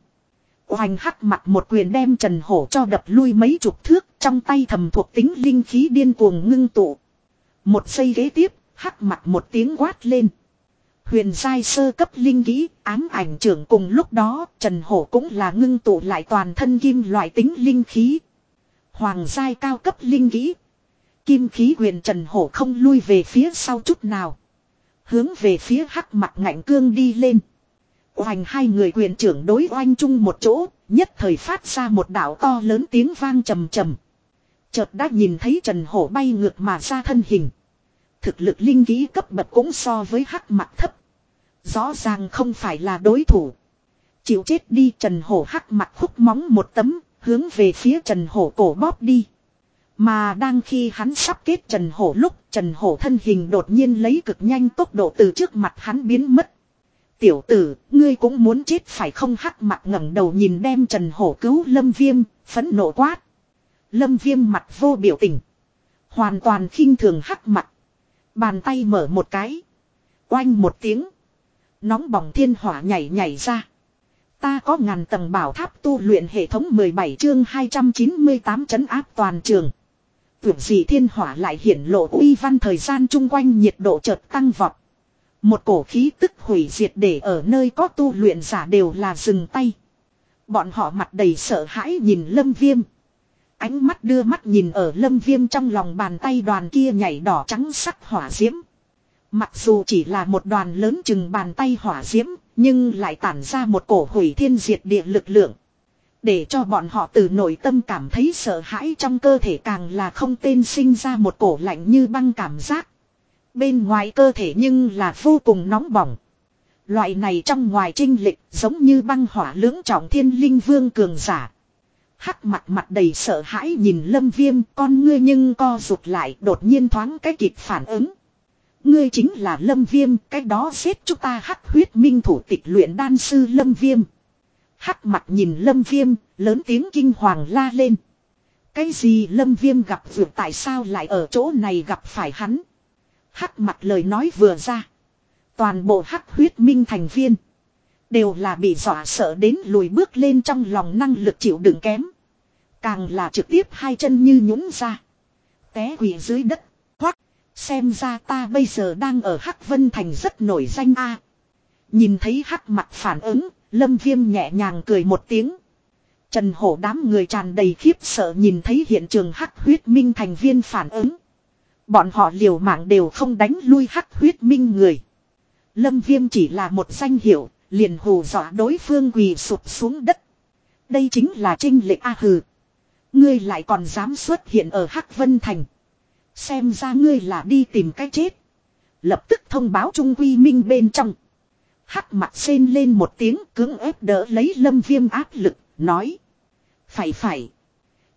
[SPEAKER 1] Hoành hắc mặt một quyền đem Trần Hổ cho đập lui mấy chục thước, trong tay thầm thuộc tính linh khí điên cuồng ngưng tụ. Một giây ghế tiếp, hắc mặt một tiếng quát lên. Huyền giai sơ cấp linh kỹ, ám ảnh trưởng cùng lúc đó, Trần Hổ cũng là ngưng tụ lại toàn thân kim loại tính linh khí. Hoàng giai cao cấp linh kỹ. Kim khí huyền Trần Hổ không lui về phía sau chút nào. Hướng về phía hắc mặt ngạnh cương đi lên. hoành hai người quyền trưởng đối oanh chung một chỗ, nhất thời phát ra một đạo to lớn tiếng vang trầm trầm. Chợt đã nhìn thấy Trần Hổ bay ngược mà ra thân hình. Thực lực linh ký cấp bậc cũng so với hắc mặt thấp. Rõ ràng không phải là đối thủ. Chịu chết đi Trần Hổ hắc mặt khúc móng một tấm, hướng về phía Trần Hổ cổ bóp đi. Mà đang khi hắn sắp kết Trần Hổ lúc Trần Hổ thân hình đột nhiên lấy cực nhanh tốc độ từ trước mặt hắn biến mất. Tiểu tử, ngươi cũng muốn chết phải không hắc mặt ngẩng đầu nhìn đem Trần Hổ cứu Lâm Viêm, phẫn nộ quát. Lâm Viêm mặt vô biểu tình. Hoàn toàn khinh thường hắc mặt. Bàn tay mở một cái. Oanh một tiếng. Nóng bỏng thiên hỏa nhảy nhảy ra. Ta có ngàn tầng bảo tháp tu luyện hệ thống 17 chương 298 chấn áp toàn trường. Tưởng gì thiên hỏa lại hiển lộ uy văn thời gian chung quanh nhiệt độ chợt tăng vọt. Một cổ khí tức hủy diệt để ở nơi có tu luyện giả đều là dừng tay. Bọn họ mặt đầy sợ hãi nhìn lâm viêm. Ánh mắt đưa mắt nhìn ở lâm viêm trong lòng bàn tay đoàn kia nhảy đỏ trắng sắc hỏa diễm. Mặc dù chỉ là một đoàn lớn chừng bàn tay hỏa diễm, nhưng lại tản ra một cổ hủy thiên diệt địa lực lượng. Để cho bọn họ từ nội tâm cảm thấy sợ hãi trong cơ thể càng là không tên sinh ra một cổ lạnh như băng cảm giác. Bên ngoài cơ thể nhưng là vô cùng nóng bỏng. Loại này trong ngoài trinh lịch giống như băng hỏa lưỡng trọng thiên linh vương cường giả. Hắc mặt mặt đầy sợ hãi nhìn lâm viêm, con ngươi nhưng co rụt lại, đột nhiên thoáng cái kịp phản ứng. Ngươi chính là lâm viêm, cái đó xếp chúng ta hắc huyết minh thủ tịch luyện đan sư lâm viêm. Hắc mặt nhìn lâm viêm, lớn tiếng kinh hoàng la lên. Cái gì lâm viêm gặp vượt tại sao lại ở chỗ này gặp phải hắn. Hắc mặt lời nói vừa ra. Toàn bộ hắc huyết minh thành viên. Đều là bị dọa sợ đến lùi bước lên trong lòng năng lực chịu đựng kém. Càng là trực tiếp hai chân như nhũng ra. Té quỷ dưới đất. Hoặc xem ra ta bây giờ đang ở Hắc Vân Thành rất nổi danh a. Nhìn thấy Hắc mặt phản ứng, Lâm Viêm nhẹ nhàng cười một tiếng. Trần Hổ đám người tràn đầy khiếp sợ nhìn thấy hiện trường hắc huyết minh thành viên phản ứng. Bọn họ liều mạng đều không đánh lui hắc huyết minh người. Lâm Viêm chỉ là một danh hiệu, liền hù dọa đối phương quỳ sụp xuống đất. Đây chính là trinh lệ A hừ. Ngươi lại còn dám xuất hiện ở Hắc Vân Thành. Xem ra ngươi là đi tìm cái chết. Lập tức thông báo Trung Quy Minh bên trong. Hắc mặt xên lên một tiếng cứng ép đỡ lấy lâm viêm áp lực, nói. Phải phải.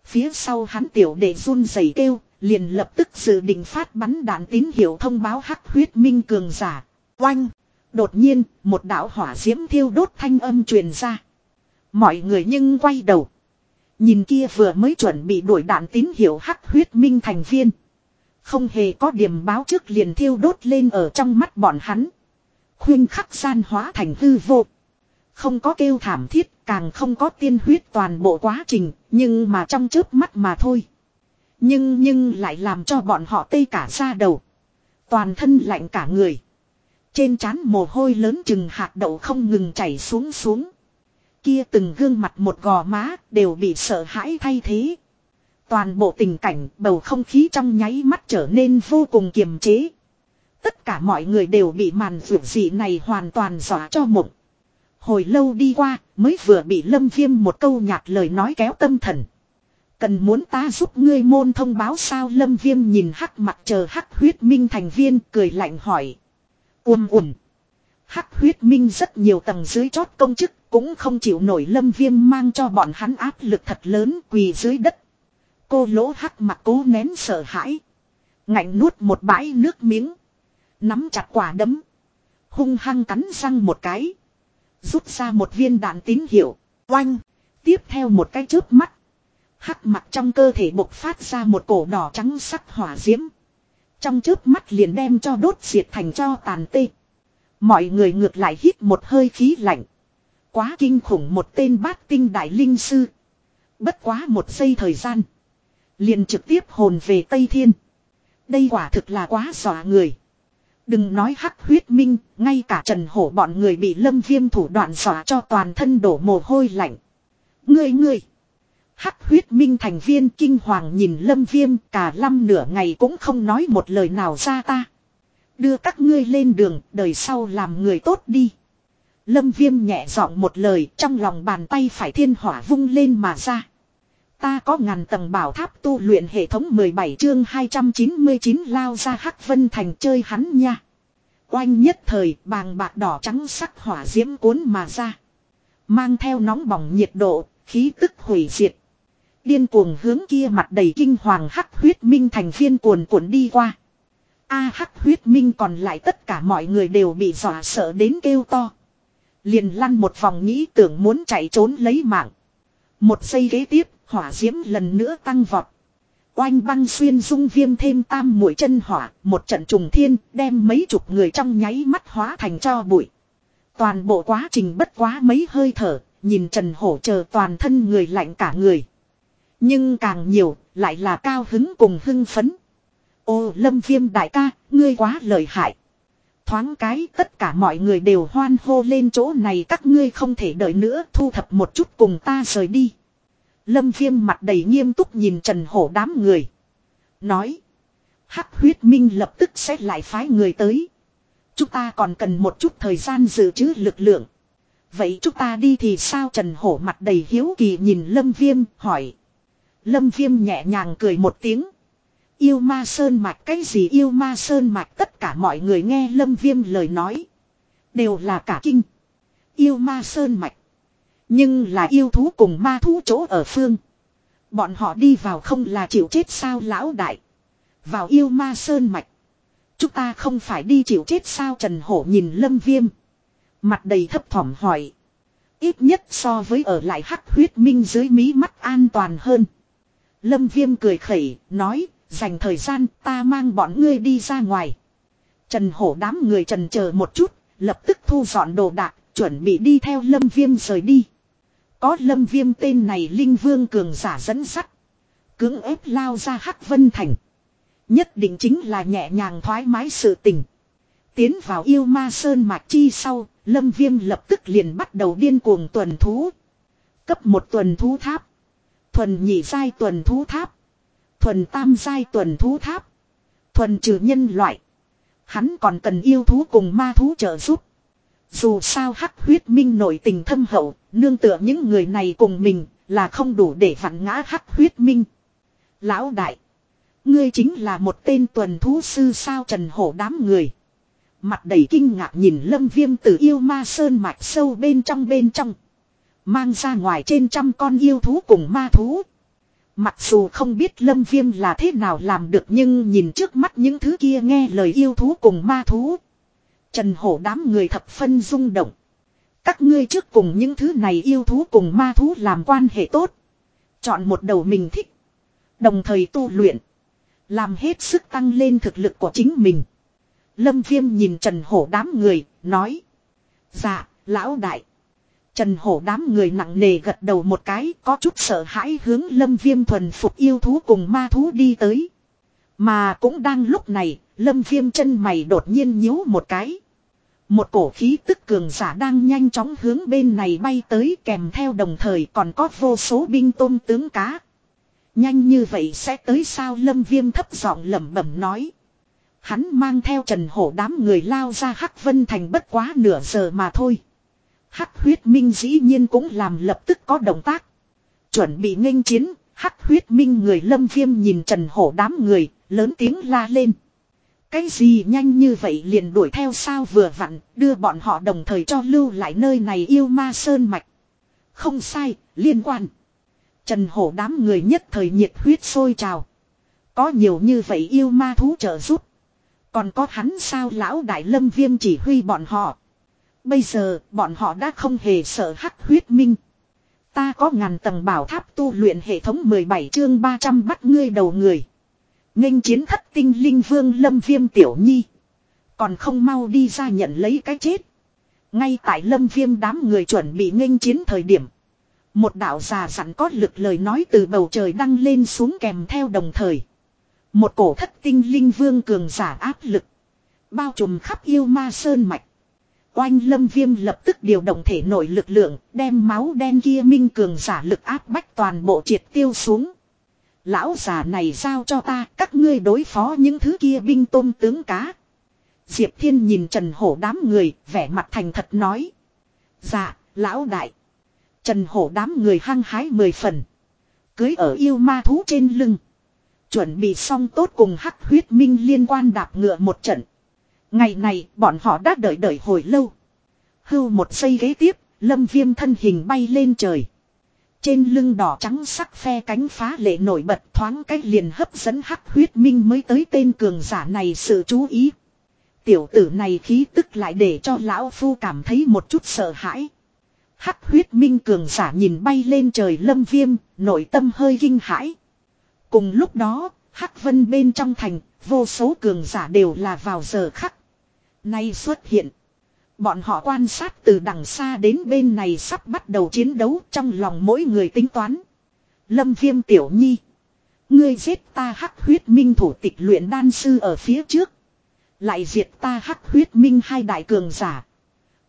[SPEAKER 1] Phía sau hắn tiểu đệ run rẩy kêu, liền lập tức dự định phát bắn đạn tín hiệu thông báo hắc huyết minh cường giả. Oanh! Đột nhiên, một đạo hỏa diễm thiêu đốt thanh âm truyền ra. Mọi người nhưng quay đầu. Nhìn kia vừa mới chuẩn bị đuổi đạn tín hiệu hắc huyết minh thành viên. Không hề có điểm báo trước liền thiêu đốt lên ở trong mắt bọn hắn. Khuyên khắc gian hóa thành hư vô. Không có kêu thảm thiết, càng không có tiên huyết toàn bộ quá trình, nhưng mà trong chớp mắt mà thôi. Nhưng nhưng lại làm cho bọn họ tê cả ra đầu. Toàn thân lạnh cả người. Trên trán mồ hôi lớn chừng hạt đậu không ngừng chảy xuống xuống. Kia từng gương mặt một gò má đều bị sợ hãi thay thế. Toàn bộ tình cảnh bầu không khí trong nháy mắt trở nên vô cùng kiềm chế. Tất cả mọi người đều bị màn rượu dị này hoàn toàn dọa cho mộng. Hồi lâu đi qua, mới vừa bị lâm viêm một câu nhạt lời nói kéo tâm thần. Cần muốn ta giúp ngươi môn thông báo sao lâm viêm nhìn hắc mặt chờ hắc huyết minh thành viên cười lạnh hỏi. Ùm ùm. Hắc huyết minh rất nhiều tầng dưới chót công chức cũng không chịu nổi lâm viêm mang cho bọn hắn áp lực thật lớn quỳ dưới đất. Cô lỗ hắc mặt cố nén sợ hãi. Ngạnh nuốt một bãi nước miếng. Nắm chặt quả đấm. Hung hăng cắn răng một cái. Rút ra một viên đạn tín hiệu. Oanh. Tiếp theo một cái chớp mắt. Hắc mặt trong cơ thể bộc phát ra một cổ đỏ trắng sắc hỏa diễm. Trong chớp mắt liền đem cho đốt diệt thành cho tàn tê. Mọi người ngược lại hít một hơi khí lạnh. Quá kinh khủng một tên bát tinh đại linh sư. Bất quá một giây thời gian. Liền trực tiếp hồn về Tây Thiên. Đây quả thực là quá dọa người. Đừng nói hắc huyết minh, ngay cả trần hổ bọn người bị lâm viêm thủ đoạn xóa cho toàn thân đổ mồ hôi lạnh. Ngươi ngươi! Hắc huyết minh thành viên kinh hoàng nhìn lâm viêm cả lâm nửa ngày cũng không nói một lời nào ra ta. Đưa các ngươi lên đường, đời sau làm người tốt đi. Lâm viêm nhẹ giọng một lời trong lòng bàn tay phải thiên hỏa vung lên mà ra. Ta có ngàn tầng bảo tháp tu luyện hệ thống 17 chương 299 lao ra hắc vân thành chơi hắn nha. Oanh nhất thời bàng bạc đỏ trắng sắc hỏa diễm cuốn mà ra. Mang theo nóng bỏng nhiệt độ, khí tức hủy diệt. Điên cuồng hướng kia mặt đầy kinh hoàng hắc huyết minh thành viên cuồn cuộn đi qua. A hắc huyết minh còn lại tất cả mọi người đều bị dọa sợ đến kêu to. Liền lăn một vòng nghĩ tưởng muốn chạy trốn lấy mạng. Một giây ghế tiếp, hỏa diễm lần nữa tăng vọt. Oanh băng xuyên dung viêm thêm tam mũi chân hỏa, một trận trùng thiên, đem mấy chục người trong nháy mắt hóa thành cho bụi. Toàn bộ quá trình bất quá mấy hơi thở, nhìn Trần Hổ chờ toàn thân người lạnh cả người. Nhưng càng nhiều, lại là cao hứng cùng hưng phấn. Ô lâm viêm đại ca, ngươi quá lợi hại. Thoáng cái tất cả mọi người đều hoan hô lên chỗ này các ngươi không thể đợi nữa thu thập một chút cùng ta rời đi. Lâm viêm mặt đầy nghiêm túc nhìn Trần Hổ đám người. Nói. Hắc huyết minh lập tức sẽ lại phái người tới. Chúng ta còn cần một chút thời gian dự trữ lực lượng. Vậy chúng ta đi thì sao Trần Hổ mặt đầy hiếu kỳ nhìn Lâm Viêm, hỏi. Lâm Viêm nhẹ nhàng cười một tiếng. Yêu ma sơn mạch, cái gì yêu ma sơn mạch tất cả mọi người nghe Lâm Viêm lời nói. Đều là cả kinh. Yêu ma sơn mạch. Nhưng là yêu thú cùng ma thú chỗ ở phương. Bọn họ đi vào không là chịu chết sao lão đại. Vào yêu ma sơn mạch. Chúng ta không phải đi chịu chết sao Trần Hổ nhìn lâm viêm. Mặt đầy thấp thỏm hỏi. Ít nhất so với ở lại hắc huyết minh dưới mí mắt an toàn hơn. Lâm viêm cười khẩy, nói, dành thời gian ta mang bọn ngươi đi ra ngoài. Trần Hổ đám người trần chờ một chút, lập tức thu dọn đồ đạc, chuẩn bị đi theo lâm viêm rời đi. Có lâm viêm tên này Linh Vương cường giả dẫn sắt. Cưỡng ép lao ra Hắc Vân Thành. Nhất định chính là nhẹ nhàng thoải mái sự tình. Tiến vào yêu ma sơn mạc chi sau, lâm viêm lập tức liền bắt đầu điên cuồng tuần thú. Cấp một tuần thú tháp. Thuần nhị giai tuần thú tháp. Thuần tam giai tuần thú tháp. Thuần trừ nhân loại. Hắn còn cần yêu thú cùng ma thú trợ giúp. Dù sao hắc huyết minh nổi tình thâm hậu, nương tựa những người này cùng mình, là không đủ để vặn ngã hắc huyết minh. Lão đại. Ngươi chính là một tên tuần thú sư sao trần hổ đám người. Mặt đầy kinh ngạc nhìn lâm viêm từ yêu ma sơn mạch sâu bên trong bên trong. Mang ra ngoài trên trăm con yêu thú cùng ma thú. Mặc dù không biết lâm viêm là thế nào làm được nhưng nhìn trước mắt những thứ kia nghe lời yêu thú cùng ma thú. Trần hổ đám người thập phân rung động. Các ngươi trước cùng những thứ này yêu thú cùng ma thú làm quan hệ tốt. Chọn một đầu mình thích. Đồng thời tu luyện. Làm hết sức tăng lên thực lực của chính mình. Lâm Viêm nhìn Trần Hổ đám người, nói. Dạ, lão đại. Trần Hổ đám người nặng nề gật đầu một cái, có chút sợ hãi hướng Lâm Viêm thuần phục yêu thú cùng ma thú đi tới. Mà cũng đang lúc này, Lâm Viêm chân mày đột nhiên nhíu một cái. Một cổ khí tức cường giả đang nhanh chóng hướng bên này bay tới kèm theo đồng thời còn có vô số binh tôm tướng cá. Nhanh như vậy sẽ tới sao lâm viêm thấp giọng lẩm bẩm nói. Hắn mang theo trần hổ đám người lao ra Hắc Vân Thành bất quá nửa giờ mà thôi. Hắc huyết minh dĩ nhiên cũng làm lập tức có động tác. Chuẩn bị nghênh chiến, Hắc huyết minh người lâm viêm nhìn trần hổ đám người, lớn tiếng la lên. Cái gì nhanh như vậy liền đuổi theo sao vừa vặn, đưa bọn họ đồng thời cho lưu lại nơi này yêu ma sơn mạch. Không sai, liên quan. Trần hổ đám người nhất thời nhiệt huyết sôi trào. Có nhiều như vậy yêu ma thú trợ giúp. Còn có hắn sao lão đại lâm viêm chỉ huy bọn họ. Bây giờ bọn họ đã không hề sợ hắc huyết minh. Ta có ngàn tầng bảo tháp tu luyện hệ thống 17 chương 300 bắt ngươi đầu người nghênh chiến thất tinh linh vương lâm viêm tiểu nhi. Còn không mau đi ra nhận lấy cái chết. Ngay tại lâm viêm đám người chuẩn bị nghênh chiến thời điểm. Một đạo già sẵn có lực lời nói từ bầu trời đăng lên xuống kèm theo đồng thời. Một cổ thất tinh linh vương cường giả áp lực. Bao trùm khắp yêu ma sơn mạch. Oanh lâm viêm lập tức điều động thể nội lực lượng, đem máu đen kia minh cường giả lực áp bách toàn bộ triệt tiêu xuống. Lão già này giao cho ta, các ngươi đối phó những thứ kia binh tôm tướng cá. Diệp Thiên nhìn Trần Hổ đám người, vẻ mặt thành thật nói. Dạ, lão đại. Trần Hổ đám người hăng hái mười phần. Cưới ở yêu ma thú trên lưng. Chuẩn bị xong tốt cùng hắc huyết minh liên quan đạp ngựa một trận. Ngày này bọn họ đã đợi đợi hồi lâu. Hưu một giây ghế tiếp, lâm viêm thân hình bay lên trời. Trên lưng đỏ trắng sắc phe cánh phá lệ nổi bật thoáng cách liền hấp dẫn hắc huyết minh mới tới tên cường giả này sự chú ý. Tiểu tử này khí tức lại để cho lão phu cảm thấy một chút sợ hãi. Hắc huyết minh cường giả nhìn bay lên trời lâm viêm, nội tâm hơi kinh hãi. Cùng lúc đó, Hắc vân bên trong thành, vô số cường giả đều là vào giờ khắc. Nay xuất hiện. Bọn họ quan sát từ đằng xa đến bên này sắp bắt đầu chiến đấu trong lòng mỗi người tính toán. Lâm viêm tiểu nhi. Ngươi giết ta hắc huyết minh thủ tịch luyện đan sư ở phía trước. Lại diệt ta hắc huyết minh hai đại cường giả.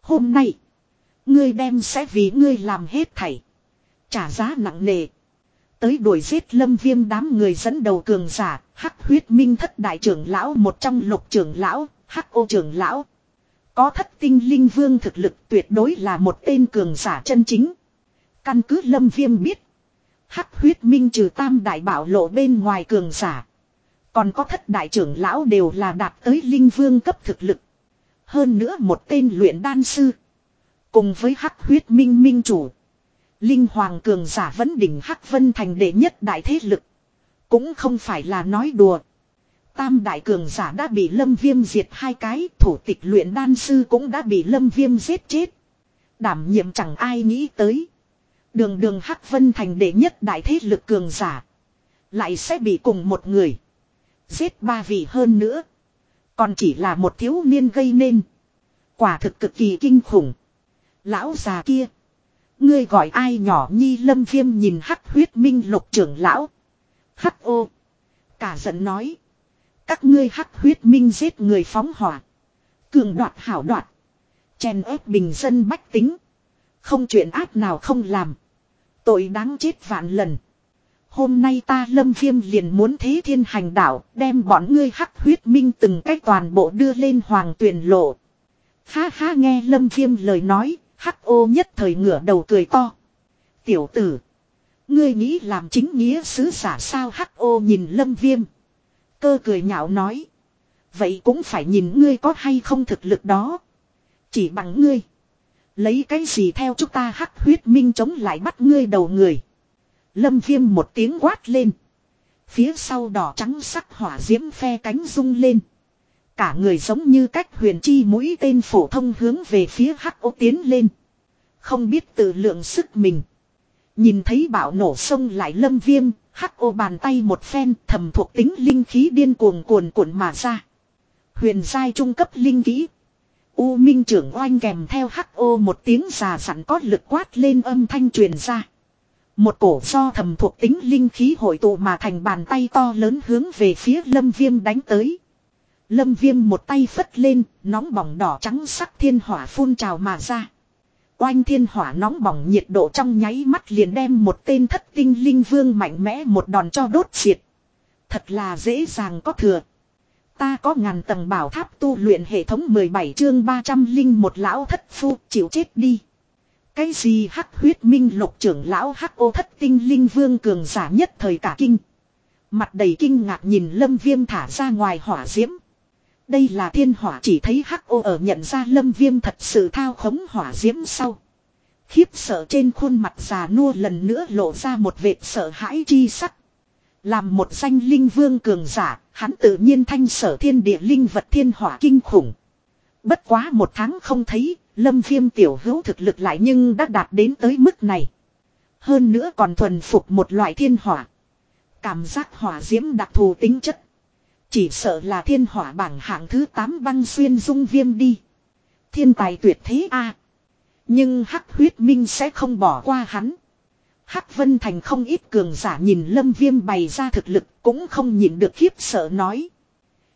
[SPEAKER 1] Hôm nay. Ngươi đem sẽ vì ngươi làm hết thảy. Trả giá nặng nề. Tới đuổi giết lâm viêm đám người dẫn đầu cường giả, hắc huyết minh thất đại trưởng lão một trong lục trưởng lão, hắc ô trưởng lão. Có thất tinh linh vương thực lực tuyệt đối là một tên cường giả chân chính. Căn cứ lâm viêm biết. Hắc huyết minh trừ tam đại bảo lộ bên ngoài cường giả. Còn có thất đại trưởng lão đều là đạt tới linh vương cấp thực lực. Hơn nữa một tên luyện đan sư. Cùng với hắc huyết minh minh chủ. Linh hoàng cường giả vẫn đỉnh hắc vân thành đệ nhất đại thế lực. Cũng không phải là nói đùa. Tam đại cường giả đã bị lâm viêm diệt, hai cái. Thủ tịch luyện đan sư cũng đã bị lâm viêm giết chết. Đảm nhiệm chẳng ai nghĩ tới. Đường đường hắc vân thành đệ nhất đại thế lực cường giả. Lại sẽ bị cùng một người. Giết ba vị hơn nữa. Còn chỉ là một thiếu niên gây nên. Quả thực cực kỳ kinh khủng. Lão già kia. Ngươi gọi ai nhỏ nhi lâm viêm nhìn hắc huyết minh lục trưởng lão. Hắc ô. Cả giận nói. Các ngươi hắc huyết minh giết người phóng hỏa. Cường đoạt hảo đoạt. Chèn ép bình dân bách tính. Không chuyện ác nào không làm. Tội đáng chết vạn lần. Hôm nay ta lâm viêm liền muốn thế thiên hành đạo, đem bọn ngươi hắc huyết minh từng cách toàn bộ đưa lên hoàng tuyển lộ. Ha ha nghe lâm viêm lời nói, hắc ô nhất thời ngửa đầu cười to. Tiểu tử, ngươi nghĩ làm chính nghĩa sứ giả sao hắc ô nhìn lâm viêm. Cơ cười nhạo nói. Vậy cũng phải nhìn ngươi có hay không thực lực đó. Chỉ bằng ngươi. Lấy cái gì theo chúng ta hắc huyết minh chống lại bắt ngươi đầu người. Lâm viêm một tiếng quát lên. Phía sau đỏ trắng sắc hỏa diễm phe cánh rung lên. Cả người giống như cách huyền chi mũi tên phổ thông hướng về phía hắc ô tiến lên. Không biết tự lượng sức mình. Nhìn thấy bạo nổ sông lại lâm viêm, hắc ô bàn tay một phen thầm thuộc tính linh khí điên cuồng cuồn cuộn mà ra. Huyền giai trung cấp linh khí. U minh trưởng oanh kèm theo hắc ô một tiếng già sẵn có lực quát lên âm thanh truyền ra. Một cổ do thầm thuộc tính linh khí hội tụ mà thành bàn tay to lớn hướng về phía lâm viêm đánh tới. Lâm viêm một tay phất lên, nóng bỏng đỏ trắng sắc thiên hỏa phun trào mà ra. Oanh thiên hỏa nóng bỏng nhiệt độ trong nháy mắt liền đem một tên thất tinh linh vương mạnh mẽ một đòn cho đốt diệt. Thật là dễ dàng có thừa. Ta có ngàn tầng bảo tháp tu luyện hệ thống 17 chương 300 linh một lão thất phu, chịu chết đi. Cái gì hắc huyết minh lục trưởng lão hắc ô thất tinh linh vương cường giả nhất thời cả kinh. Mặt đầy kinh ngạc nhìn lâm viêm thả ra ngoài hỏa diễm. Đây là thiên hỏa chỉ thấy hắc ô ở nhận ra lâm viêm thật sự thao khống hỏa diễm sau. Khiếp sợ trên khuôn mặt già nua lần nữa lộ ra một vệt sợ hãi chi sắc. Làm một danh linh vương cường giả, hắn tự nhiên thanh sở thiên địa linh vật thiên hỏa kinh khủng. Bất quá một tháng không thấy, lâm viêm tiểu hữu thực lực lại nhưng đã đạt đến tới mức này. Hơn nữa còn thuần phục một loại thiên hỏa. Cảm giác hỏa diễm đặc thù tính chất. Chỉ sợ là thiên hỏa bảng hạng thứ 8 băng xuyên dung viêm đi. Thiên tài tuyệt thế a à. Nhưng hắc huyết minh sẽ không bỏ qua hắn. Hắc Vân Thành không ít cường giả nhìn Lâm Viêm bày ra thực lực cũng không nhìn được khiếp sợ nói.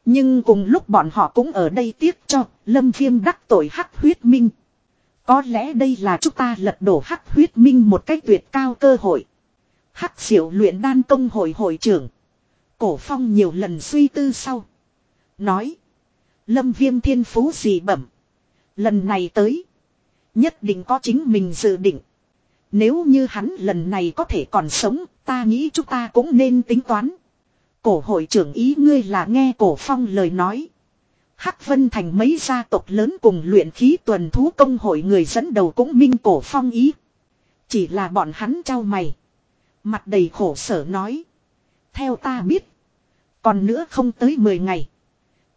[SPEAKER 1] Nhưng cùng lúc bọn họ cũng ở đây tiếc cho Lâm Viêm đắc tội Hắc huyết minh. Có lẽ đây là chúng ta lật đổ Hắc huyết minh một cách tuyệt cao cơ hội. Hắc diệu luyện đan công hội hội trưởng. Cổ phong nhiều lần suy tư sau. Nói. Lâm viêm thiên phú gì bẩm. Lần này tới. Nhất định có chính mình dự định. Nếu như hắn lần này có thể còn sống, ta nghĩ chúng ta cũng nên tính toán. Cổ hội trưởng ý ngươi là nghe cổ phong lời nói. Hắc Vân Thành mấy gia tộc lớn cùng luyện khí tuần thú công hội người dẫn đầu cũng minh cổ phong ý. Chỉ là bọn hắn trao mày. Mặt đầy khổ sở nói. Theo ta biết. Còn nữa không tới 10 ngày.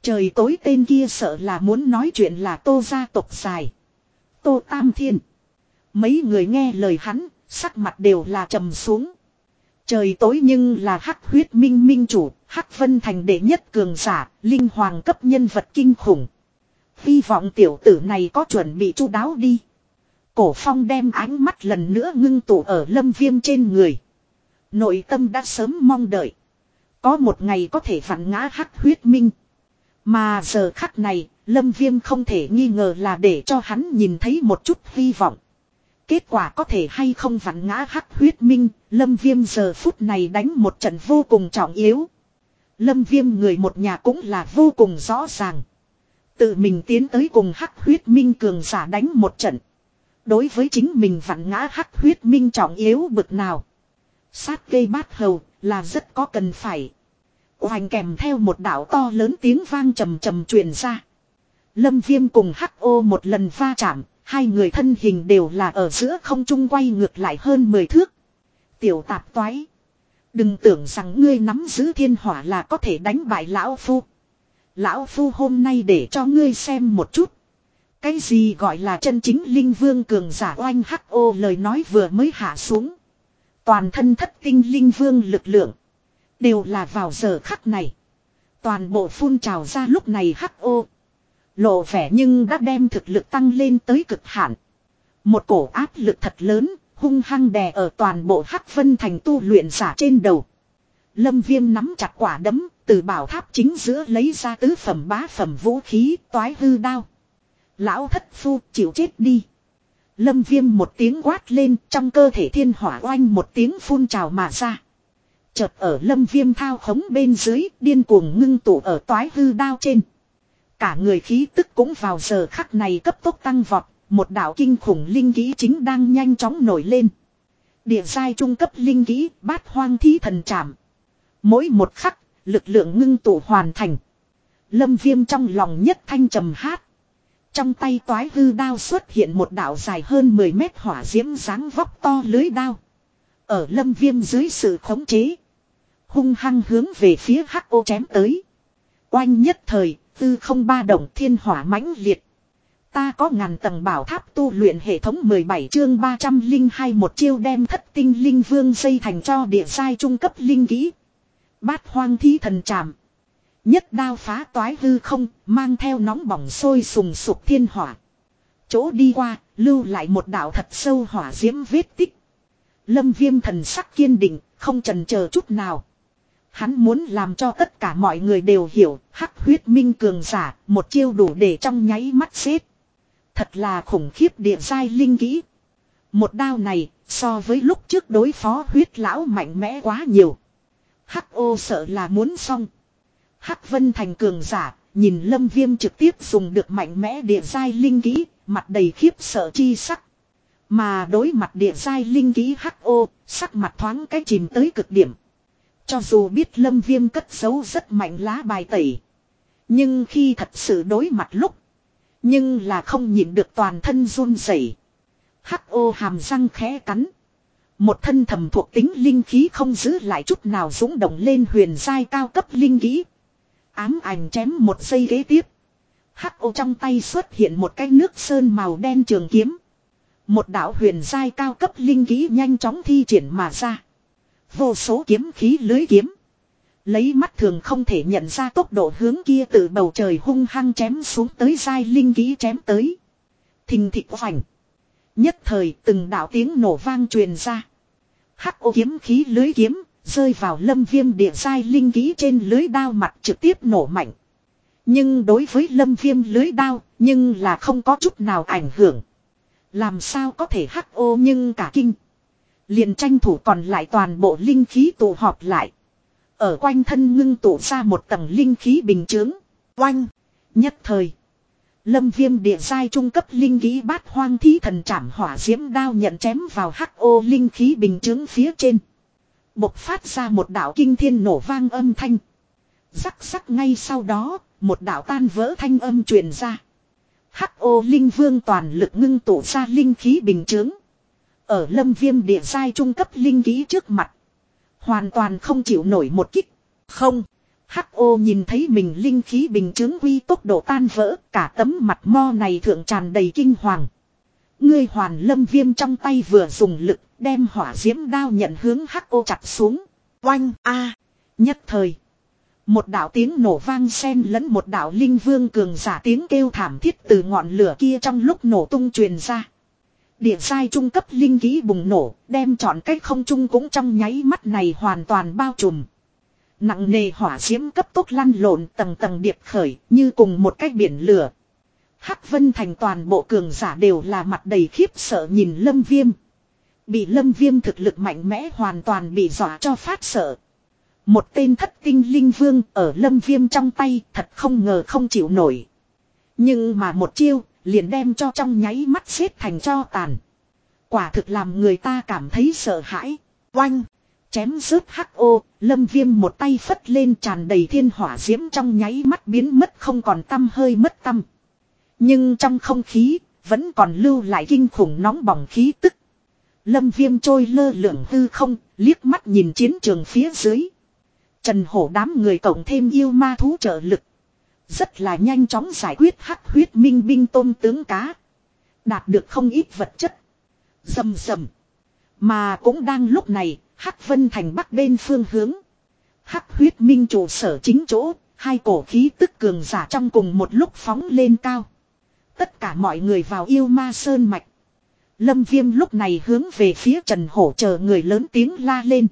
[SPEAKER 1] Trời tối tên kia sợ là muốn nói chuyện là tô gia tộc dài. Tô Tam Thiên. Mấy người nghe lời hắn, sắc mặt đều là trầm xuống. Trời tối nhưng là hắc huyết minh minh chủ, hắc vân thành đệ nhất cường giả, linh hoàng cấp nhân vật kinh khủng. Hy vọng tiểu tử này có chuẩn bị chu đáo đi. Cổ phong đem ánh mắt lần nữa ngưng tụ ở lâm viêm trên người. Nội tâm đã sớm mong đợi. Có một ngày có thể phản ngã hắc huyết minh. Mà giờ khắc này, lâm viêm không thể nghi ngờ là để cho hắn nhìn thấy một chút hy vọng. Kết quả có thể hay không vặn ngã hắc huyết minh, lâm viêm giờ phút này đánh một trận vô cùng trọng yếu. Lâm viêm người một nhà cũng là vô cùng rõ ràng. Tự mình tiến tới cùng hắc huyết minh cường giả đánh một trận. Đối với chính mình vặn ngã hắc huyết minh trọng yếu bực nào. Sát cây bát hầu là rất có cần phải. Hoành kèm theo một đảo to lớn tiếng vang trầm trầm truyền ra. Lâm viêm cùng hắc ô một lần va chạm, Hai người thân hình đều là ở giữa không trung quay ngược lại hơn 10 thước. Tiểu tạp toái. Đừng tưởng rằng ngươi nắm giữ thiên hỏa là có thể đánh bại lão phu. Lão phu hôm nay để cho ngươi xem một chút. Cái gì gọi là chân chính linh vương cường giả oanh hắc ô lời nói vừa mới hạ xuống. Toàn thân thất tinh linh vương lực lượng. Đều là vào giờ khắc này. Toàn bộ phun trào ra lúc này hắc ô. Lộ vẻ nhưng đã đem thực lực tăng lên tới cực hạn. Một cổ áp lực thật lớn, hung hăng đè ở toàn bộ hắc vân thành tu luyện giả trên đầu. Lâm viêm nắm chặt quả đấm, từ bảo tháp chính giữa lấy ra tứ phẩm bá phẩm vũ khí, toái hư đao. Lão thất phu chịu chết đi. Lâm viêm một tiếng quát lên trong cơ thể thiên hỏa oanh một tiếng phun trào mà ra. Chợt ở lâm viêm thao khống bên dưới điên cuồng ngưng tụ ở toái hư đao trên. Cả người khí tức cũng vào giờ khắc này cấp tốc tăng vọt, một đạo kinh khủng linh kỹ chính đang nhanh chóng nổi lên. Địa giai trung cấp linh kỹ bát hoang thí thần trảm. Mỗi một khắc, lực lượng ngưng tụ hoàn thành. Lâm viêm trong lòng nhất thanh trầm hát. Trong tay toái hư đao xuất hiện một đạo dài hơn 10 mét hỏa diễm dáng vóc to lưới đao. Ở lâm viêm dưới sự khống chế. Hung hăng hướng về phía hắc ô chém tới. Oanh nhất thời, tư không ba động thiên hỏa mãnh liệt. Ta có ngàn tầng bảo tháp tu luyện hệ thống 17 chương 302 một chiêu đem thất tinh linh vương xây thành cho địa sai trung cấp linh kỹ. Bát hoang thí thần chạm Nhất đao phá toái hư không, mang theo nóng bỏng sôi sùng sục thiên hỏa. Chỗ đi qua, lưu lại một đạo thật sâu hỏa diễm vết tích. Lâm viêm thần sắc kiên định, không trần chờ chút nào. Hắn muốn làm cho tất cả mọi người đều hiểu, hắc huyết minh cường giả, một chiêu đủ để trong nháy mắt xếp. Thật là khủng khiếp địa giai linh kỹ. Một đao này, so với lúc trước đối phó huyết lão mạnh mẽ quá nhiều. Hắc ô sợ là muốn xong. Hắc vân thành cường giả, nhìn lâm viêm trực tiếp dùng được mạnh mẽ địa giai linh kỹ, mặt đầy khiếp sợ chi sắc. Mà đối mặt địa giai linh kỹ hắc ô, sắc mặt thoáng cái chìm tới cực điểm. Cho dù biết lâm viêm cất giấu rất mạnh lá bài tẩy. Nhưng khi thật sự đối mặt lúc. Nhưng là không nhịn được toàn thân run rẩy. Hắc ô hàm răng khẽ cắn. Một thân thầm thuộc tính linh khí không giữ lại chút nào dũng động lên huyền giai cao cấp linh khí. Ám ảnh chém một giây ghế tiếp. Hắc ô trong tay xuất hiện một cái nước sơn màu đen trường kiếm. Một đạo huyền giai cao cấp linh khí nhanh chóng thi triển mà ra. Vô số kiếm khí lưới kiếm. Lấy mắt thường không thể nhận ra tốc độ hướng kia từ bầu trời hung hăng chém xuống tới giai linh khí chém tới. Thình thịch hoành. Nhất thời từng đạo tiếng nổ vang truyền ra. Hắc ô kiếm khí lưới kiếm, rơi vào lâm viêm địa sai linh khí trên lưới đao mặt trực tiếp nổ mạnh. Nhưng đối với lâm viêm lưới đao, nhưng là không có chút nào ảnh hưởng. Làm sao có thể hắc ô nhưng cả kinh. Liền tranh thủ còn lại toàn bộ linh khí tụ họp lại. Ở quanh thân ngưng tụ ra một tầng linh khí bình chướng. Oanh. Nhất thời. Lâm viêm địa sai trung cấp linh khí bát hoang thí thần trảm hỏa diễm đao nhận chém vào hắc ô linh khí bình chướng phía trên. Bộc phát ra một đạo kinh thiên nổ vang âm thanh. Rắc rắc ngay sau đó, một đạo tan vỡ thanh âm truyền ra. Hắc ô linh vương toàn lực ngưng tụ ra linh khí bình chướng. Ở lâm viêm địa giai trung cấp linh khí trước mặt. Hoàn toàn không chịu nổi một kích. Không. Hắc ô nhìn thấy mình linh khí bình chứng quy tốc độ tan vỡ. Cả tấm mặt mo này thượng tràn đầy kinh hoàng. Ngươi hoàn lâm viêm trong tay vừa dùng lực. Đem hỏa diễm đao nhận hướng hắc ô chặt xuống. Oanh a Nhất thời. Một đạo tiếng nổ vang xen lẫn một đạo linh vương cường giả tiếng kêu thảm thiết từ ngọn lửa kia trong lúc nổ tung truyền ra. Địa sai trung cấp linh khí bùng nổ, đem chọn cách không trung cũng trong nháy mắt này hoàn toàn bao trùm. Nặng nề hỏa diễm cấp tốc lăn lộn tầng tầng điệp khởi như cùng một cái biển lửa. Hắc Vân thành toàn bộ cường giả đều là mặt đầy khiếp sợ nhìn lâm viêm. Bị lâm viêm thực lực mạnh mẽ hoàn toàn bị dọa cho phát sợ. Một tên thất tinh linh vương ở lâm viêm trong tay thật không ngờ không chịu nổi. Nhưng mà một chiêu liền đem cho trong nháy mắt xếp thành cho tàn. Quả thực làm người ta cảm thấy sợ hãi. Oanh! Chém rớt hắc ô, lâm viêm một tay phất lên tràn đầy thiên hỏa diễm trong nháy mắt biến mất không còn tâm hơi mất tâm. Nhưng trong không khí, vẫn còn lưu lại kinh khủng nóng bỏng khí tức. Lâm viêm trôi lơ lửng hư không, liếc mắt nhìn chiến trường phía dưới. Trần hổ đám người cộng thêm yêu ma thú trợ lực. Rất là nhanh chóng giải quyết hắc huyết minh binh tôm tướng cá. Đạt được không ít vật chất. Dầm dầm. Mà cũng đang lúc này, hắc vân thành bắc bên phương hướng. Hắc huyết minh trụ sở chính chỗ, hai cổ khí tức cường giả trong cùng một lúc phóng lên cao. Tất cả mọi người vào yêu ma sơn mạch. Lâm viêm lúc này hướng về phía Trần Hổ chờ người lớn tiếng la lên.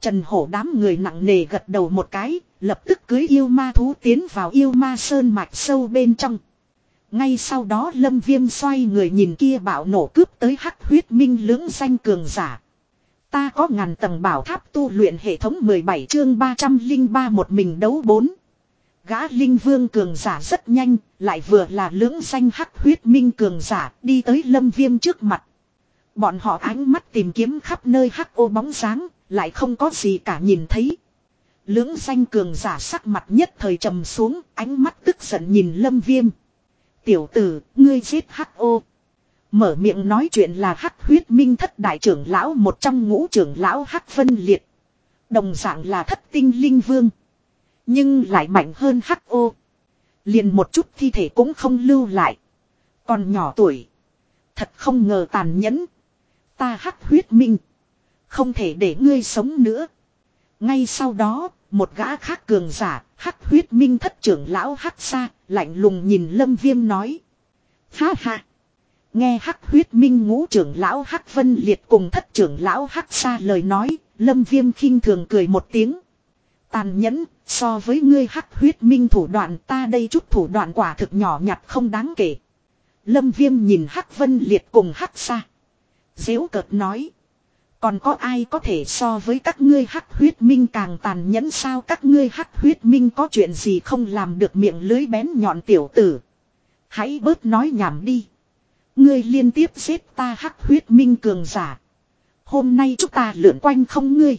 [SPEAKER 1] Trần Hổ đám người nặng nề gật đầu một cái, lập tức cưới yêu ma thú tiến vào yêu ma sơn mạch sâu bên trong. Ngay sau đó lâm viêm xoay người nhìn kia bạo nổ cướp tới hắc huyết minh lưỡng danh cường giả. Ta có ngàn tầng bảo tháp tu luyện hệ thống 17 chương 303 một mình đấu bốn. Gã linh vương cường giả rất nhanh, lại vừa là lưỡng danh hắc huyết minh cường giả đi tới lâm viêm trước mặt. Bọn họ ánh mắt tìm kiếm khắp nơi hắc ô bóng dáng, lại không có gì cả nhìn thấy. Lưỡng danh cường giả sắc mặt nhất thời trầm xuống, ánh mắt tức giận nhìn lâm viêm. Tiểu tử, ngươi giết hắc ô. Mở miệng nói chuyện là hắc huyết minh thất đại trưởng lão một trong ngũ trưởng lão hắc phân liệt. Đồng dạng là thất tinh linh vương. Nhưng lại mạnh hơn hắc ô. Liền một chút thi thể cũng không lưu lại. Còn nhỏ tuổi. Thật không ngờ tàn nhẫn. Ta hắc huyết minh. Không thể để ngươi sống nữa. Ngay sau đó, một gã khác cường giả, hắc huyết minh thất trưởng lão hắc xa, lạnh lùng nhìn lâm viêm nói. Ha ha. Nghe hắc huyết minh ngũ trưởng lão hắc vân liệt cùng thất trưởng lão hắc xa lời nói, lâm viêm khinh thường cười một tiếng. Tàn nhẫn, so với ngươi hắc huyết minh thủ đoạn ta đây chút thủ đoạn quả thực nhỏ nhặt không đáng kể. Lâm viêm nhìn hắc vân liệt cùng hắc xa. Dễu cợt nói. Còn có ai có thể so với các ngươi hắc huyết minh càng tàn nhẫn sao các ngươi hắc huyết minh có chuyện gì không làm được miệng lưới bén nhọn tiểu tử. Hãy bớt nói nhảm đi. Ngươi liên tiếp giết ta hắc huyết minh cường giả. Hôm nay chúng ta lượn quanh không ngươi.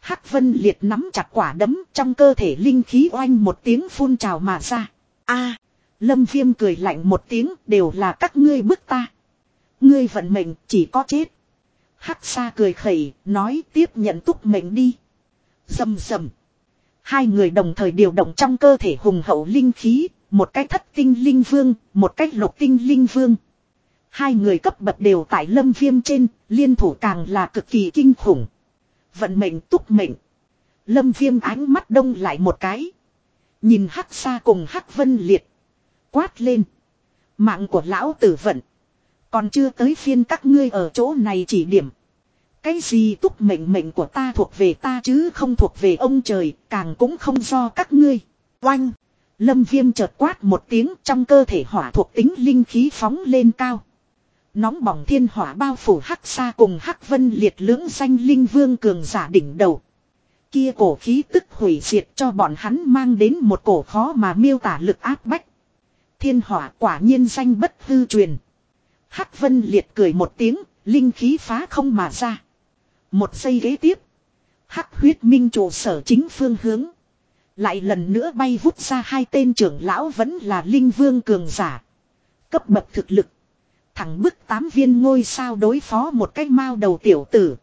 [SPEAKER 1] Hắc vân liệt nắm chặt quả đấm trong cơ thể linh khí oanh một tiếng phun trào mà ra. a lâm viêm cười lạnh một tiếng đều là các ngươi bức ta. Ngươi vận mệnh chỉ có chết. Hắc Sa cười khẩy, nói tiếp nhận túc mệnh đi. Dầm dầm. Hai người đồng thời điều động trong cơ thể hùng hậu linh khí, một cái thất tinh linh vương, một cái lục tinh linh vương. Hai người cấp bậc đều tại lâm viêm trên, liên thủ càng là cực kỳ kinh khủng. Vận mệnh túc mệnh. Lâm viêm ánh mắt đông lại một cái. Nhìn hắc xa cùng hắc vân liệt. Quát lên. Mạng của lão tử vận. Còn chưa tới phiên các ngươi ở chỗ này chỉ điểm. Cái gì túc mệnh mệnh của ta thuộc về ta chứ không thuộc về ông trời, càng cũng không do các ngươi. Oanh! Lâm viêm chợt quát một tiếng trong cơ thể hỏa thuộc tính linh khí phóng lên cao. Nóng bỏng thiên hỏa bao phủ hắc xa cùng hắc vân liệt lưỡng danh linh vương cường giả đỉnh đầu. Kia cổ khí tức hủy diệt cho bọn hắn mang đến một cổ khó mà miêu tả lực áp bách. Thiên hỏa quả nhiên danh bất hư truyền. Hắc vân liệt cười một tiếng, linh khí phá không mà ra. Một giây ghế tiếp. Hắc huyết minh trụ sở chính phương hướng. Lại lần nữa bay vút ra hai tên trưởng lão vẫn là linh vương cường giả. Cấp bậc thực lực. Thẳng bức tám viên ngôi sao đối phó một cái mao đầu tiểu tử.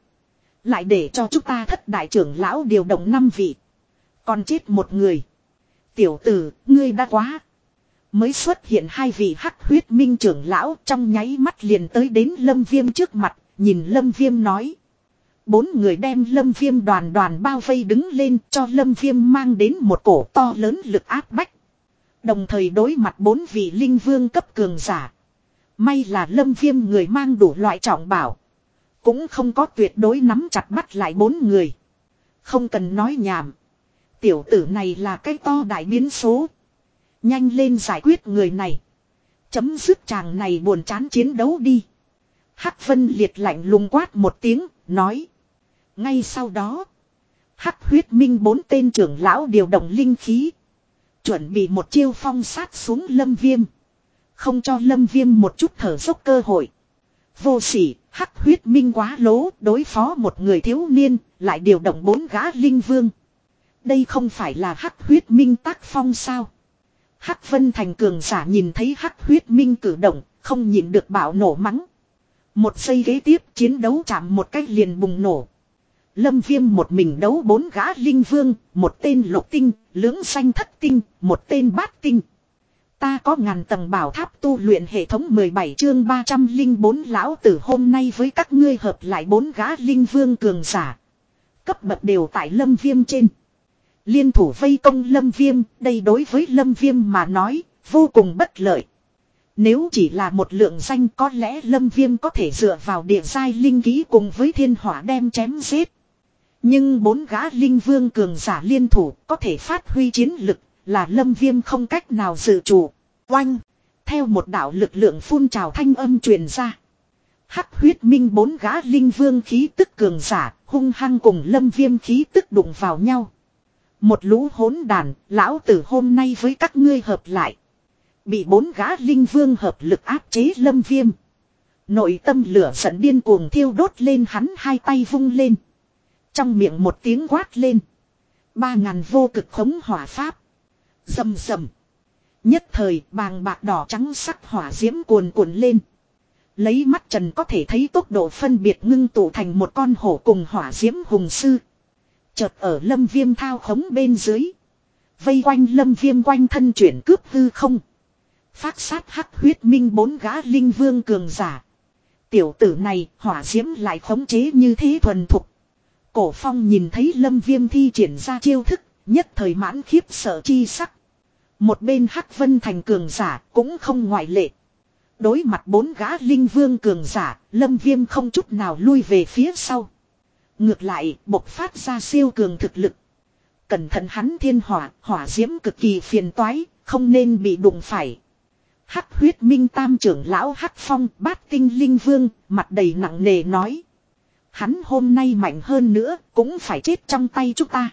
[SPEAKER 1] Lại để cho chúng ta thất đại trưởng lão điều động năm vị. Còn chết một người. Tiểu tử, ngươi đã quá. Mới xuất hiện hai vị hắc huyết minh trưởng lão trong nháy mắt liền tới đến lâm viêm trước mặt, nhìn lâm viêm nói. Bốn người đem lâm viêm đoàn đoàn bao vây đứng lên cho lâm viêm mang đến một cổ to lớn lực áp bách. Đồng thời đối mặt bốn vị linh vương cấp cường giả. May là lâm viêm người mang đủ loại trọng bảo. Cũng không có tuyệt đối nắm chặt bắt lại bốn người. Không cần nói nhảm. Tiểu tử này là cái to đại biến số. Nhanh lên giải quyết người này. Chấm dứt chàng này buồn chán chiến đấu đi. Hắc Vân liệt lạnh lùng quát một tiếng, nói. Ngay sau đó. Hắc huyết minh bốn tên trưởng lão điều động linh khí. Chuẩn bị một chiêu phong sát xuống lâm viêm. Không cho lâm viêm một chút thở dốc cơ hội. Vô sỉ, hắc huyết minh quá lố, đối phó một người thiếu niên, lại điều động bốn gã linh vương. Đây không phải là hắc huyết minh tác phong sao. Hắc vân thành cường giả nhìn thấy hắc huyết minh cử động, không nhìn được bạo nổ mắng. Một giây ghế tiếp chiến đấu chạm một cách liền bùng nổ. Lâm viêm một mình đấu bốn gã linh vương, một tên lục tinh, lưỡng xanh thất tinh, một tên bát tinh. Ta có ngàn tầng bảo tháp tu luyện hệ thống 17 chương 304 lão tử hôm nay với các ngươi hợp lại bốn gã linh vương cường giả. Cấp bậc đều tại lâm viêm trên. Liên thủ vây công lâm viêm, đây đối với lâm viêm mà nói, vô cùng bất lợi. Nếu chỉ là một lượng danh có lẽ lâm viêm có thể dựa vào địa giai linh ký cùng với thiên hỏa đem chém giết. Nhưng bốn gã linh vương cường giả liên thủ có thể phát huy chiến lực là lâm viêm không cách nào dự chủ. Oanh! Theo một đạo lực lượng phun trào thanh âm truyền ra. Hắc huyết minh bốn gã linh vương khí tức cường giả, hung hăng cùng lâm viêm khí tức đụng vào nhau. Một lũ hỗn đàn, lão tử hôm nay với các ngươi hợp lại. Bị bốn gã linh vương hợp lực áp chế lâm viêm. Nội tâm lửa giận điên cuồng thiêu đốt lên hắn hai tay vung lên. Trong miệng một tiếng quát lên. Ba ngàn vô cực khống hỏa pháp. Dầm dầm. Nhất thời bàng bạc đỏ trắng sắc hỏa diễm cuồn cuộn lên. Lấy mắt trần có thể thấy tốc độ phân biệt ngưng tụ thành một con hổ cùng hỏa diễm hùng sư. Chợt ở lâm viêm thao khống bên dưới. Vây quanh lâm viêm quanh thân chuyển cướp hư không. Phát sát hắc huyết minh bốn gã linh vương cường giả. Tiểu tử này hỏa diễm lại khống chế như thế thuần thục. Cổ phong nhìn thấy lâm viêm thi triển ra chiêu thức, nhất thời mãn khiếp sợ chi sắc. Một bên hắc vân thành cường giả cũng không ngoại lệ. Đối mặt bốn gã linh vương cường giả, lâm viêm không chút nào lui về phía sau. Ngược lại, bộc phát ra siêu cường thực lực. Cẩn thận hắn thiên hỏa, hỏa diễm cực kỳ phiền toái, không nên bị đụng phải. Hắc huyết minh tam trưởng lão Hắc Phong bát tinh linh vương, mặt đầy nặng nề nói. Hắn hôm nay mạnh hơn nữa, cũng phải chết trong tay chúng ta.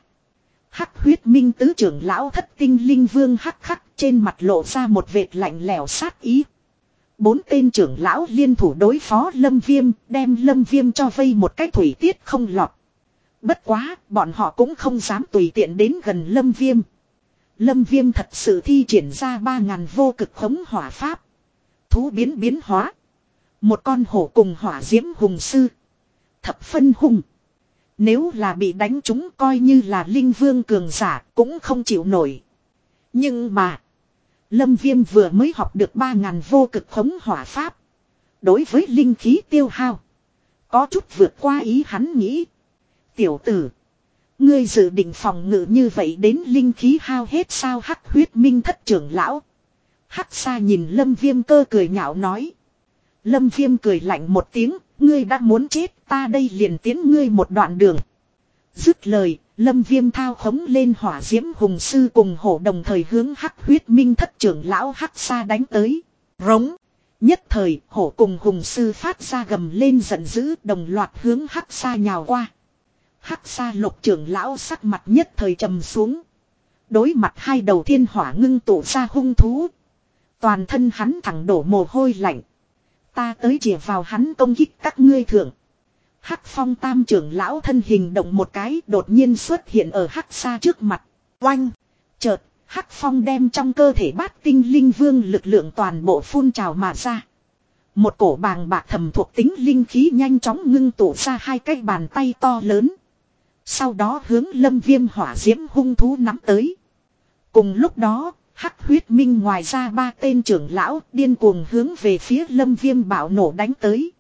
[SPEAKER 1] Hắc huyết minh tứ trưởng lão thất tinh linh vương hắc khắc trên mặt lộ ra một vệt lạnh lẽo sát ý. Bốn tên trưởng lão liên thủ đối phó lâm viêm, đem lâm viêm cho vây một cái thủy tiết không lọt. Bất quá, bọn họ cũng không dám tùy tiện đến gần lâm viêm. Lâm viêm thật sự thi triển ra ba ngàn vô cực khống hỏa pháp. Thú biến biến hóa. Một con hổ cùng hỏa diễm hùng sư. Thập phân hùng. Nếu là bị đánh chúng coi như là linh vương cường giả cũng không chịu nổi. Nhưng mà. Lâm viêm vừa mới học được ba ngàn vô cực khống hỏa pháp. Đối với linh khí tiêu hao. Có chút vượt qua ý hắn nghĩ. Tiểu tử. Ngươi dự định phòng ngự như vậy đến linh khí hao hết sao hắc huyết minh thất trưởng lão. Hắc xa nhìn lâm viêm cơ cười nhạo nói. Lâm viêm cười lạnh một tiếng, ngươi đã muốn chết ta đây liền tiến ngươi một đoạn đường. Dứt lời, lâm viêm thao khống lên hỏa diễm hùng sư cùng hổ đồng thời hướng hắc huyết minh thất trưởng lão hắc xa đánh tới. Rống. Nhất thời, hổ cùng hùng sư phát ra gầm lên giận dữ đồng loạt hướng hắc xa nhào qua. Hắc xa lục trưởng lão sắc mặt nhất thời trầm xuống. Đối mặt hai đầu thiên hỏa ngưng tụ ra hung thú. Toàn thân hắn thẳng đổ mồ hôi lạnh. Ta tới chìa vào hắn công kích các ngươi thượng. Hắc phong tam trưởng lão thân hình động một cái đột nhiên xuất hiện ở hắc xa trước mặt. Oanh! Chợt, hắc phong đem trong cơ thể bát tinh linh vương lực lượng toàn bộ phun trào mà ra. Một cổ bàng bạc thầm thuộc tính linh khí nhanh chóng ngưng tụ ra hai cái bàn tay to lớn. Sau đó hướng lâm viêm hỏa diễm hung thú nắm tới. Cùng lúc đó, hắc huyết minh ngoài ra ba tên trưởng lão điên cuồng hướng về phía lâm viêm bạo nổ đánh tới.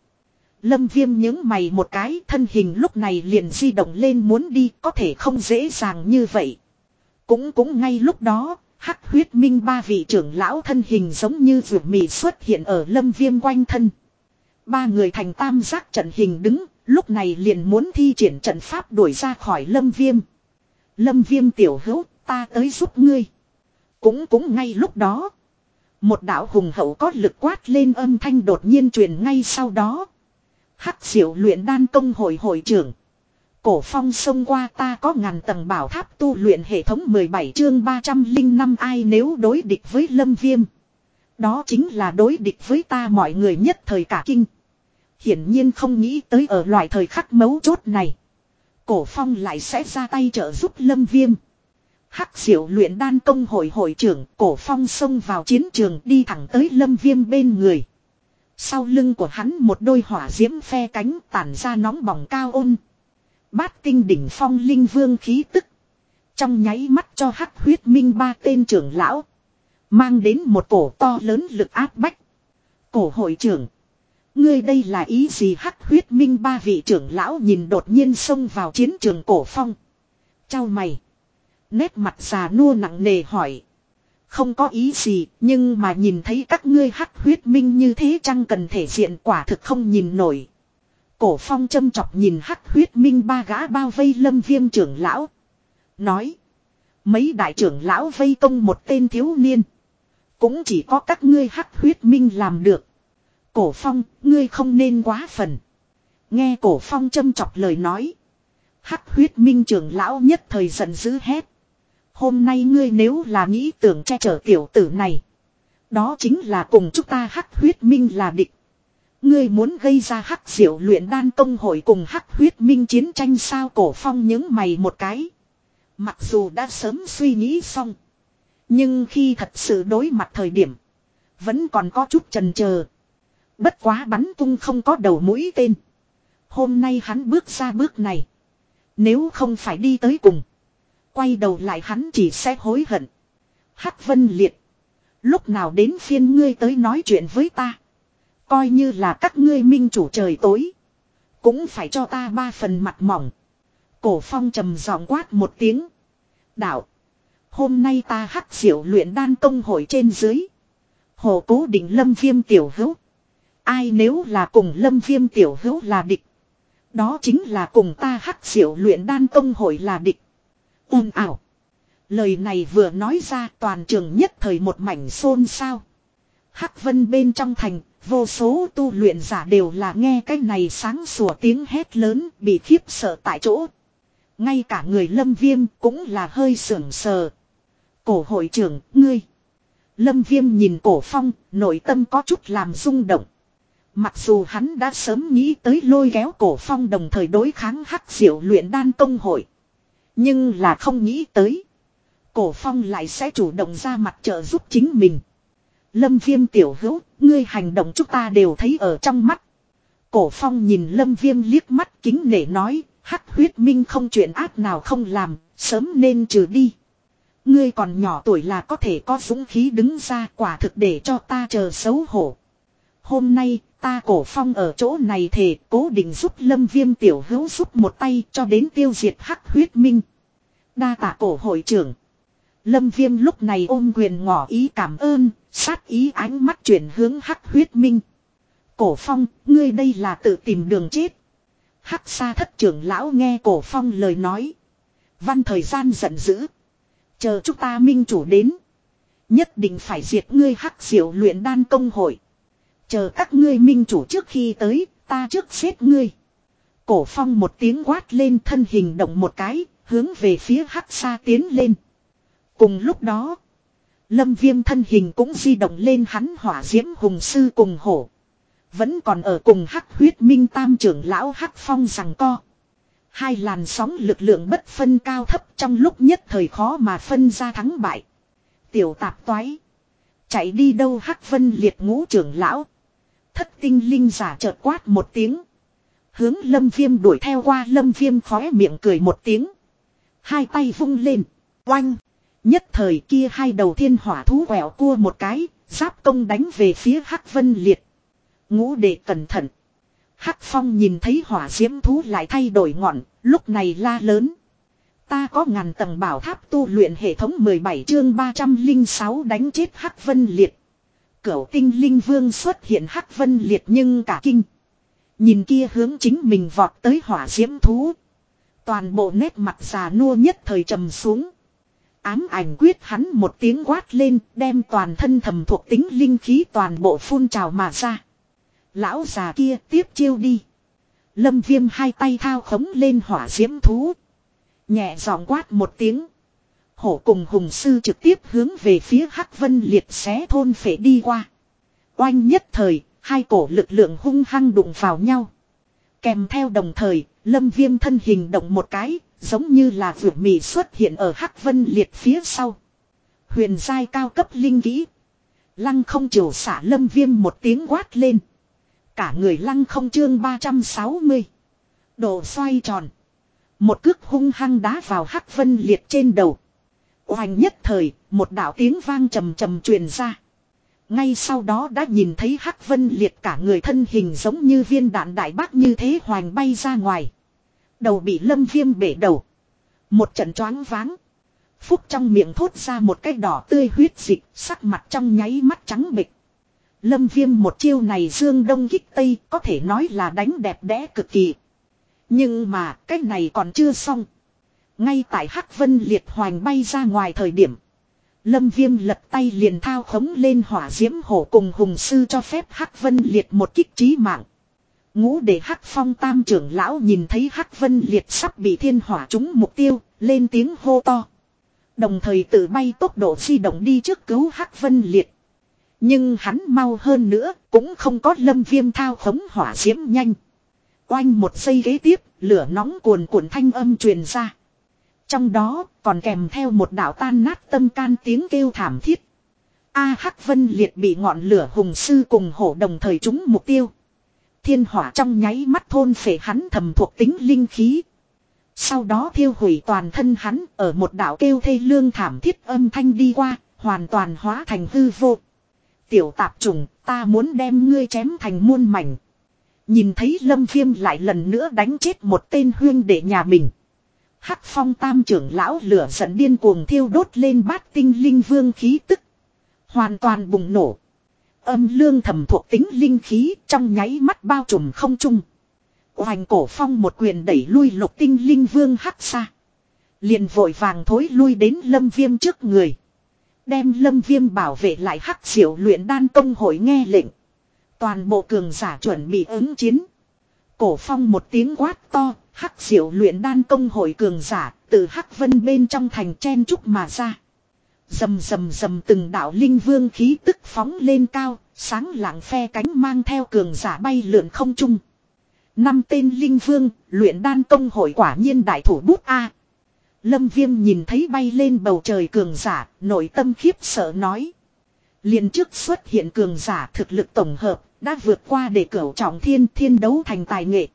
[SPEAKER 1] Lâm viêm những mày một cái thân hình lúc này liền di động lên muốn đi có thể không dễ dàng như vậy. Cũng cũng ngay lúc đó, hắc huyết minh ba vị trưởng lão thân hình giống như vượt mì xuất hiện ở lâm viêm quanh thân. Ba người thành tam giác trận hình đứng Lúc này liền muốn thi triển trận pháp đuổi ra khỏi lâm viêm. Lâm viêm tiểu hữu, ta tới giúp ngươi. Cũng cũng ngay lúc đó. Một đạo hùng hậu có lực quát lên âm thanh đột nhiên truyền ngay sau đó. Hắc diệu luyện đan công hội hội trưởng. Cổ phong xông qua ta có ngàn tầng bảo tháp tu luyện hệ thống 17 chương 305 ai nếu đối địch với lâm viêm. Đó chính là đối địch với ta mọi người nhất thời cả kinh. Hiển nhiên không nghĩ tới ở loại thời khắc mấu chốt này. Cổ phong lại sẽ ra tay trợ giúp lâm viêm. Hắc diệu luyện đan công hội hội trưởng, cổ phong xông vào chiến trường đi thẳng tới lâm viêm bên người. Sau lưng của hắn một đôi hỏa diễm phe cánh tản ra nóng bỏng cao ôn. Bát tinh đỉnh phong linh vương khí tức. Trong nháy mắt cho hắc huyết minh ba tên trưởng lão. Mang đến một cổ to lớn lực áp bách. Cổ hội trưởng. Ngươi đây là ý gì hắc huyết minh ba vị trưởng lão nhìn đột nhiên xông vào chiến trường cổ phong. Chào mày. Nét mặt già nua nặng nề hỏi. Không có ý gì, nhưng mà nhìn thấy các ngươi hắc huyết minh như thế chăng cần thể diện quả thực không nhìn nổi. Cổ phong châm chọc nhìn hắc huyết minh ba gã bao vây lâm viêm trưởng lão. Nói. Mấy đại trưởng lão vây công một tên thiếu niên. Cũng chỉ có các ngươi hắc huyết minh làm được. Cổ phong, ngươi không nên quá phần. Nghe cổ phong châm chọc lời nói. Hắc huyết minh trưởng lão nhất thời giận dữ hét. Hôm nay ngươi nếu là nghĩ tưởng che chở tiểu tử này. Đó chính là cùng chúng ta hắc huyết minh là địch. Ngươi muốn gây ra hắc diệu luyện đan công hội cùng hắc huyết minh chiến tranh sao cổ phong những mày một cái. Mặc dù đã sớm suy nghĩ xong. Nhưng khi thật sự đối mặt thời điểm. Vẫn còn có chút trần chờ. Bất quá bắn tung không có đầu mũi tên. Hôm nay hắn bước ra bước này. Nếu không phải đi tới cùng. Quay đầu lại hắn chỉ sẽ hối hận. Hắc vân liệt. Lúc nào đến phiên ngươi tới nói chuyện với ta. Coi như là các ngươi minh chủ trời tối. Cũng phải cho ta ba phần mặt mỏng. Cổ phong trầm giọng quát một tiếng. Đạo. Hôm nay ta hắc diệu luyện đan công hội trên dưới. Hồ cố định lâm viêm tiểu hữu. Ai nếu là cùng lâm viêm tiểu hữu là địch. Đó chính là cùng ta hắc diệu luyện đan công hội là địch ồn ảo. Lời này vừa nói ra toàn trường nhất thời một mảnh xôn xao. Hắc vân bên trong thành, vô số tu luyện giả đều là nghe cái này sáng sủa tiếng hét lớn bị khiếp sợ tại chỗ. Ngay cả người lâm viêm cũng là hơi sưởng sờ. Cổ hội trưởng, ngươi. Lâm viêm nhìn cổ phong, nội tâm có chút làm rung động. Mặc dù hắn đã sớm nghĩ tới lôi kéo cổ phong đồng thời đối kháng hắc diệu luyện đan công hội. Nhưng là không nghĩ tới. Cổ phong lại sẽ chủ động ra mặt trợ giúp chính mình. Lâm viêm tiểu hữu, ngươi hành động chúng ta đều thấy ở trong mắt. Cổ phong nhìn lâm viêm liếc mắt kính nể nói, hắc huyết minh không chuyện ác nào không làm, sớm nên trừ đi. Ngươi còn nhỏ tuổi là có thể có dũng khí đứng ra quả thực để cho ta chờ xấu hổ. Hôm nay, ta cổ phong ở chỗ này thể cố định giúp lâm viêm tiểu hữu giúp một tay cho đến tiêu diệt hắc huyết minh. Đa tạ cổ hội trưởng. Lâm viêm lúc này ôm quyền ngỏ ý cảm ơn, sát ý ánh mắt chuyển hướng hắc huyết minh. Cổ phong, ngươi đây là tự tìm đường chết. Hắc xa thất trưởng lão nghe cổ phong lời nói. Văn thời gian giận dữ. Chờ chúng ta minh chủ đến. Nhất định phải diệt ngươi hắc diệu luyện đan công hội. Chờ các ngươi minh chủ trước khi tới, ta trước xếp ngươi. Cổ phong một tiếng quát lên thân hình động một cái, hướng về phía hắc xa tiến lên. Cùng lúc đó, lâm viêm thân hình cũng di động lên hắn hỏa diễm hùng sư cùng hổ. Vẫn còn ở cùng hắc huyết minh tam trưởng lão hắc phong rằng co. Hai làn sóng lực lượng bất phân cao thấp trong lúc nhất thời khó mà phân ra thắng bại. Tiểu tạp toái. Chạy đi đâu hắc vân liệt ngũ trưởng lão. Thất tinh linh giả chợt quát một tiếng. Hướng lâm viêm đuổi theo qua, lâm viêm khóe miệng cười một tiếng. Hai tay vung lên. Oanh. Nhất thời kia hai đầu thiên hỏa thú quẹo cua một cái. Giáp công đánh về phía hắc vân liệt. Ngũ đệ cẩn thận. Hắc phong nhìn thấy hỏa diễm thú lại thay đổi ngọn. Lúc này la lớn. Ta có ngàn tầng bảo tháp tu luyện hệ thống 17 chương 306 đánh chết Hắc Vân Liệt. Cửu tinh linh vương xuất hiện Hắc Vân Liệt nhưng cả kinh. Nhìn kia hướng chính mình vọt tới hỏa diễm thú. Toàn bộ nét mặt già nua nhất thời trầm xuống. Ám ảnh quyết hắn một tiếng quát lên, đem toàn thân thầm thuộc tính linh khí toàn bộ phun trào mà ra. Lão già kia tiếp chiêu đi. Lâm viêm hai tay thao khống lên hỏa diễm thú. Nhẹ giọng quát một tiếng. Hổ cùng hùng sư trực tiếp hướng về phía Hắc Vân liệt xé thôn phệ đi qua. Oanh nhất thời, hai cổ lực lượng hung hăng đụng vào nhau. Kèm theo đồng thời, lâm viêm thân hình động một cái, giống như là vượt mì xuất hiện ở Hắc Vân liệt phía sau. Huyền giai cao cấp linh kỹ. Lăng không chiều xả lâm viêm một tiếng quát lên. Cả người lăng không chương 360. Độ xoay tròn. Một cước hung hăng đá vào hắc vân liệt trên đầu. Hoành nhất thời, một đạo tiếng vang trầm trầm truyền ra. Ngay sau đó đã nhìn thấy hắc vân liệt cả người thân hình giống như viên đạn đại bác như thế hoành bay ra ngoài. Đầu bị lâm viêm bể đầu. Một trận choáng váng. Phúc trong miệng thốt ra một cái đỏ tươi huyết dịch, sắc mặt trong nháy mắt trắng bịch. Lâm viêm một chiêu này dương đông kích tây có thể nói là đánh đẹp đẽ cực kỳ. Nhưng mà cái này còn chưa xong. Ngay tại Hắc Vân liệt hoành bay ra ngoài thời điểm. Lâm viêm lật tay liền thao khống lên hỏa diễm hổ cùng hùng sư cho phép Hắc Vân Liệt một kích trí mạng. Ngũ để Hắc Phong tam trưởng lão nhìn thấy Hắc Vân Liệt sắp bị thiên hỏa trúng mục tiêu, lên tiếng hô to. Đồng thời tự bay tốc độ di động đi trước cứu Hắc Vân Liệt. Nhưng hắn mau hơn nữa, cũng không có lâm viêm thao khống hỏa diễm nhanh. Oanh một giây ghế tiếp, lửa nóng cuồn cuộn thanh âm truyền ra. Trong đó còn kèm theo một đạo tan nát tâm can tiếng kêu thảm thiết. A Hắc Vân liệt bị ngọn lửa hùng sư cùng hổ đồng thời trúng mục tiêu. Thiên hỏa trong nháy mắt thôn phệ hắn thầm thuộc tính linh khí. Sau đó thiêu hủy toàn thân hắn ở một đạo kêu thê lương thảm thiết âm thanh đi qua, hoàn toàn hóa thành hư vô. Tiểu tạp trùng, ta muốn đem ngươi chém thành muôn mảnh. Nhìn thấy lâm viêm lại lần nữa đánh chết một tên huyên để nhà mình. Hắc phong tam trưởng lão lửa giận điên cuồng thiêu đốt lên bát tinh linh vương khí tức. Hoàn toàn bùng nổ. Âm lương thầm thuộc tính linh khí trong nháy mắt bao trùm không trung. Hoành cổ phong một quyền đẩy lui lục tinh linh vương hắc xa. Liền vội vàng thối lui đến lâm viêm trước người. Đem lâm viêm bảo vệ lại hắc diệu luyện đan công hội nghe lệnh. Toàn bộ cường giả chuẩn bị ứng chiến. Cổ phong một tiếng quát to, hắc diệu luyện đan công hội cường giả, từ hắc vân bên trong thành chen trúc mà ra. Dầm dầm dầm từng đạo linh vương khí tức phóng lên cao, sáng lạng phe cánh mang theo cường giả bay lượn không trung. Năm tên linh vương, luyện đan công hội quả nhiên đại thủ bút A. Lâm viêm nhìn thấy bay lên bầu trời cường giả, nội tâm khiếp sợ nói. liền trước xuất hiện cường giả thực lực tổng hợp, đã vượt qua để cửu trọng thiên thiên đấu thành tài nghệ.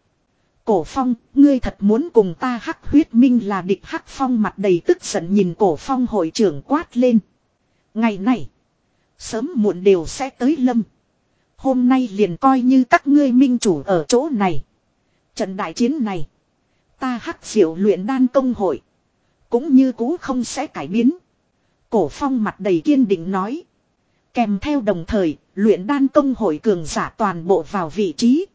[SPEAKER 1] Cổ phong, ngươi thật muốn cùng ta hắc huyết minh là địch hắc phong mặt đầy tức giận nhìn cổ phong hội trưởng quát lên. Ngày này, sớm muộn đều sẽ tới lâm. Hôm nay liền coi như các ngươi minh chủ ở chỗ này. Trận đại chiến này, ta hắc diệu luyện đan công hội. Cũng như cũ không sẽ cải biến. Cổ phong mặt đầy kiên định nói. Kèm theo đồng thời, luyện đan công hội cường giả toàn bộ vào vị trí.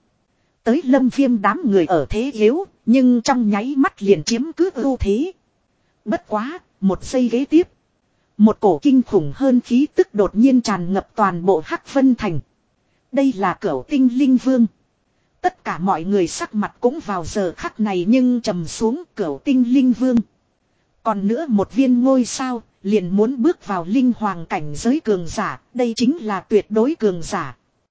[SPEAKER 1] Tới lâm viêm đám người ở thế yếu, nhưng trong nháy mắt liền chiếm cứ ưu thế. Bất quá, một giây ghế tiếp. Một cổ kinh khủng hơn khí tức đột nhiên tràn ngập toàn bộ Hắc Vân Thành. Đây là cửu tinh linh vương. Tất cả mọi người sắc mặt cũng vào giờ khắc này nhưng trầm xuống cửu tinh linh vương. Còn nữa một viên ngôi sao, liền muốn bước vào linh hoàng cảnh giới cường giả, đây chính là tuyệt đối cường giả.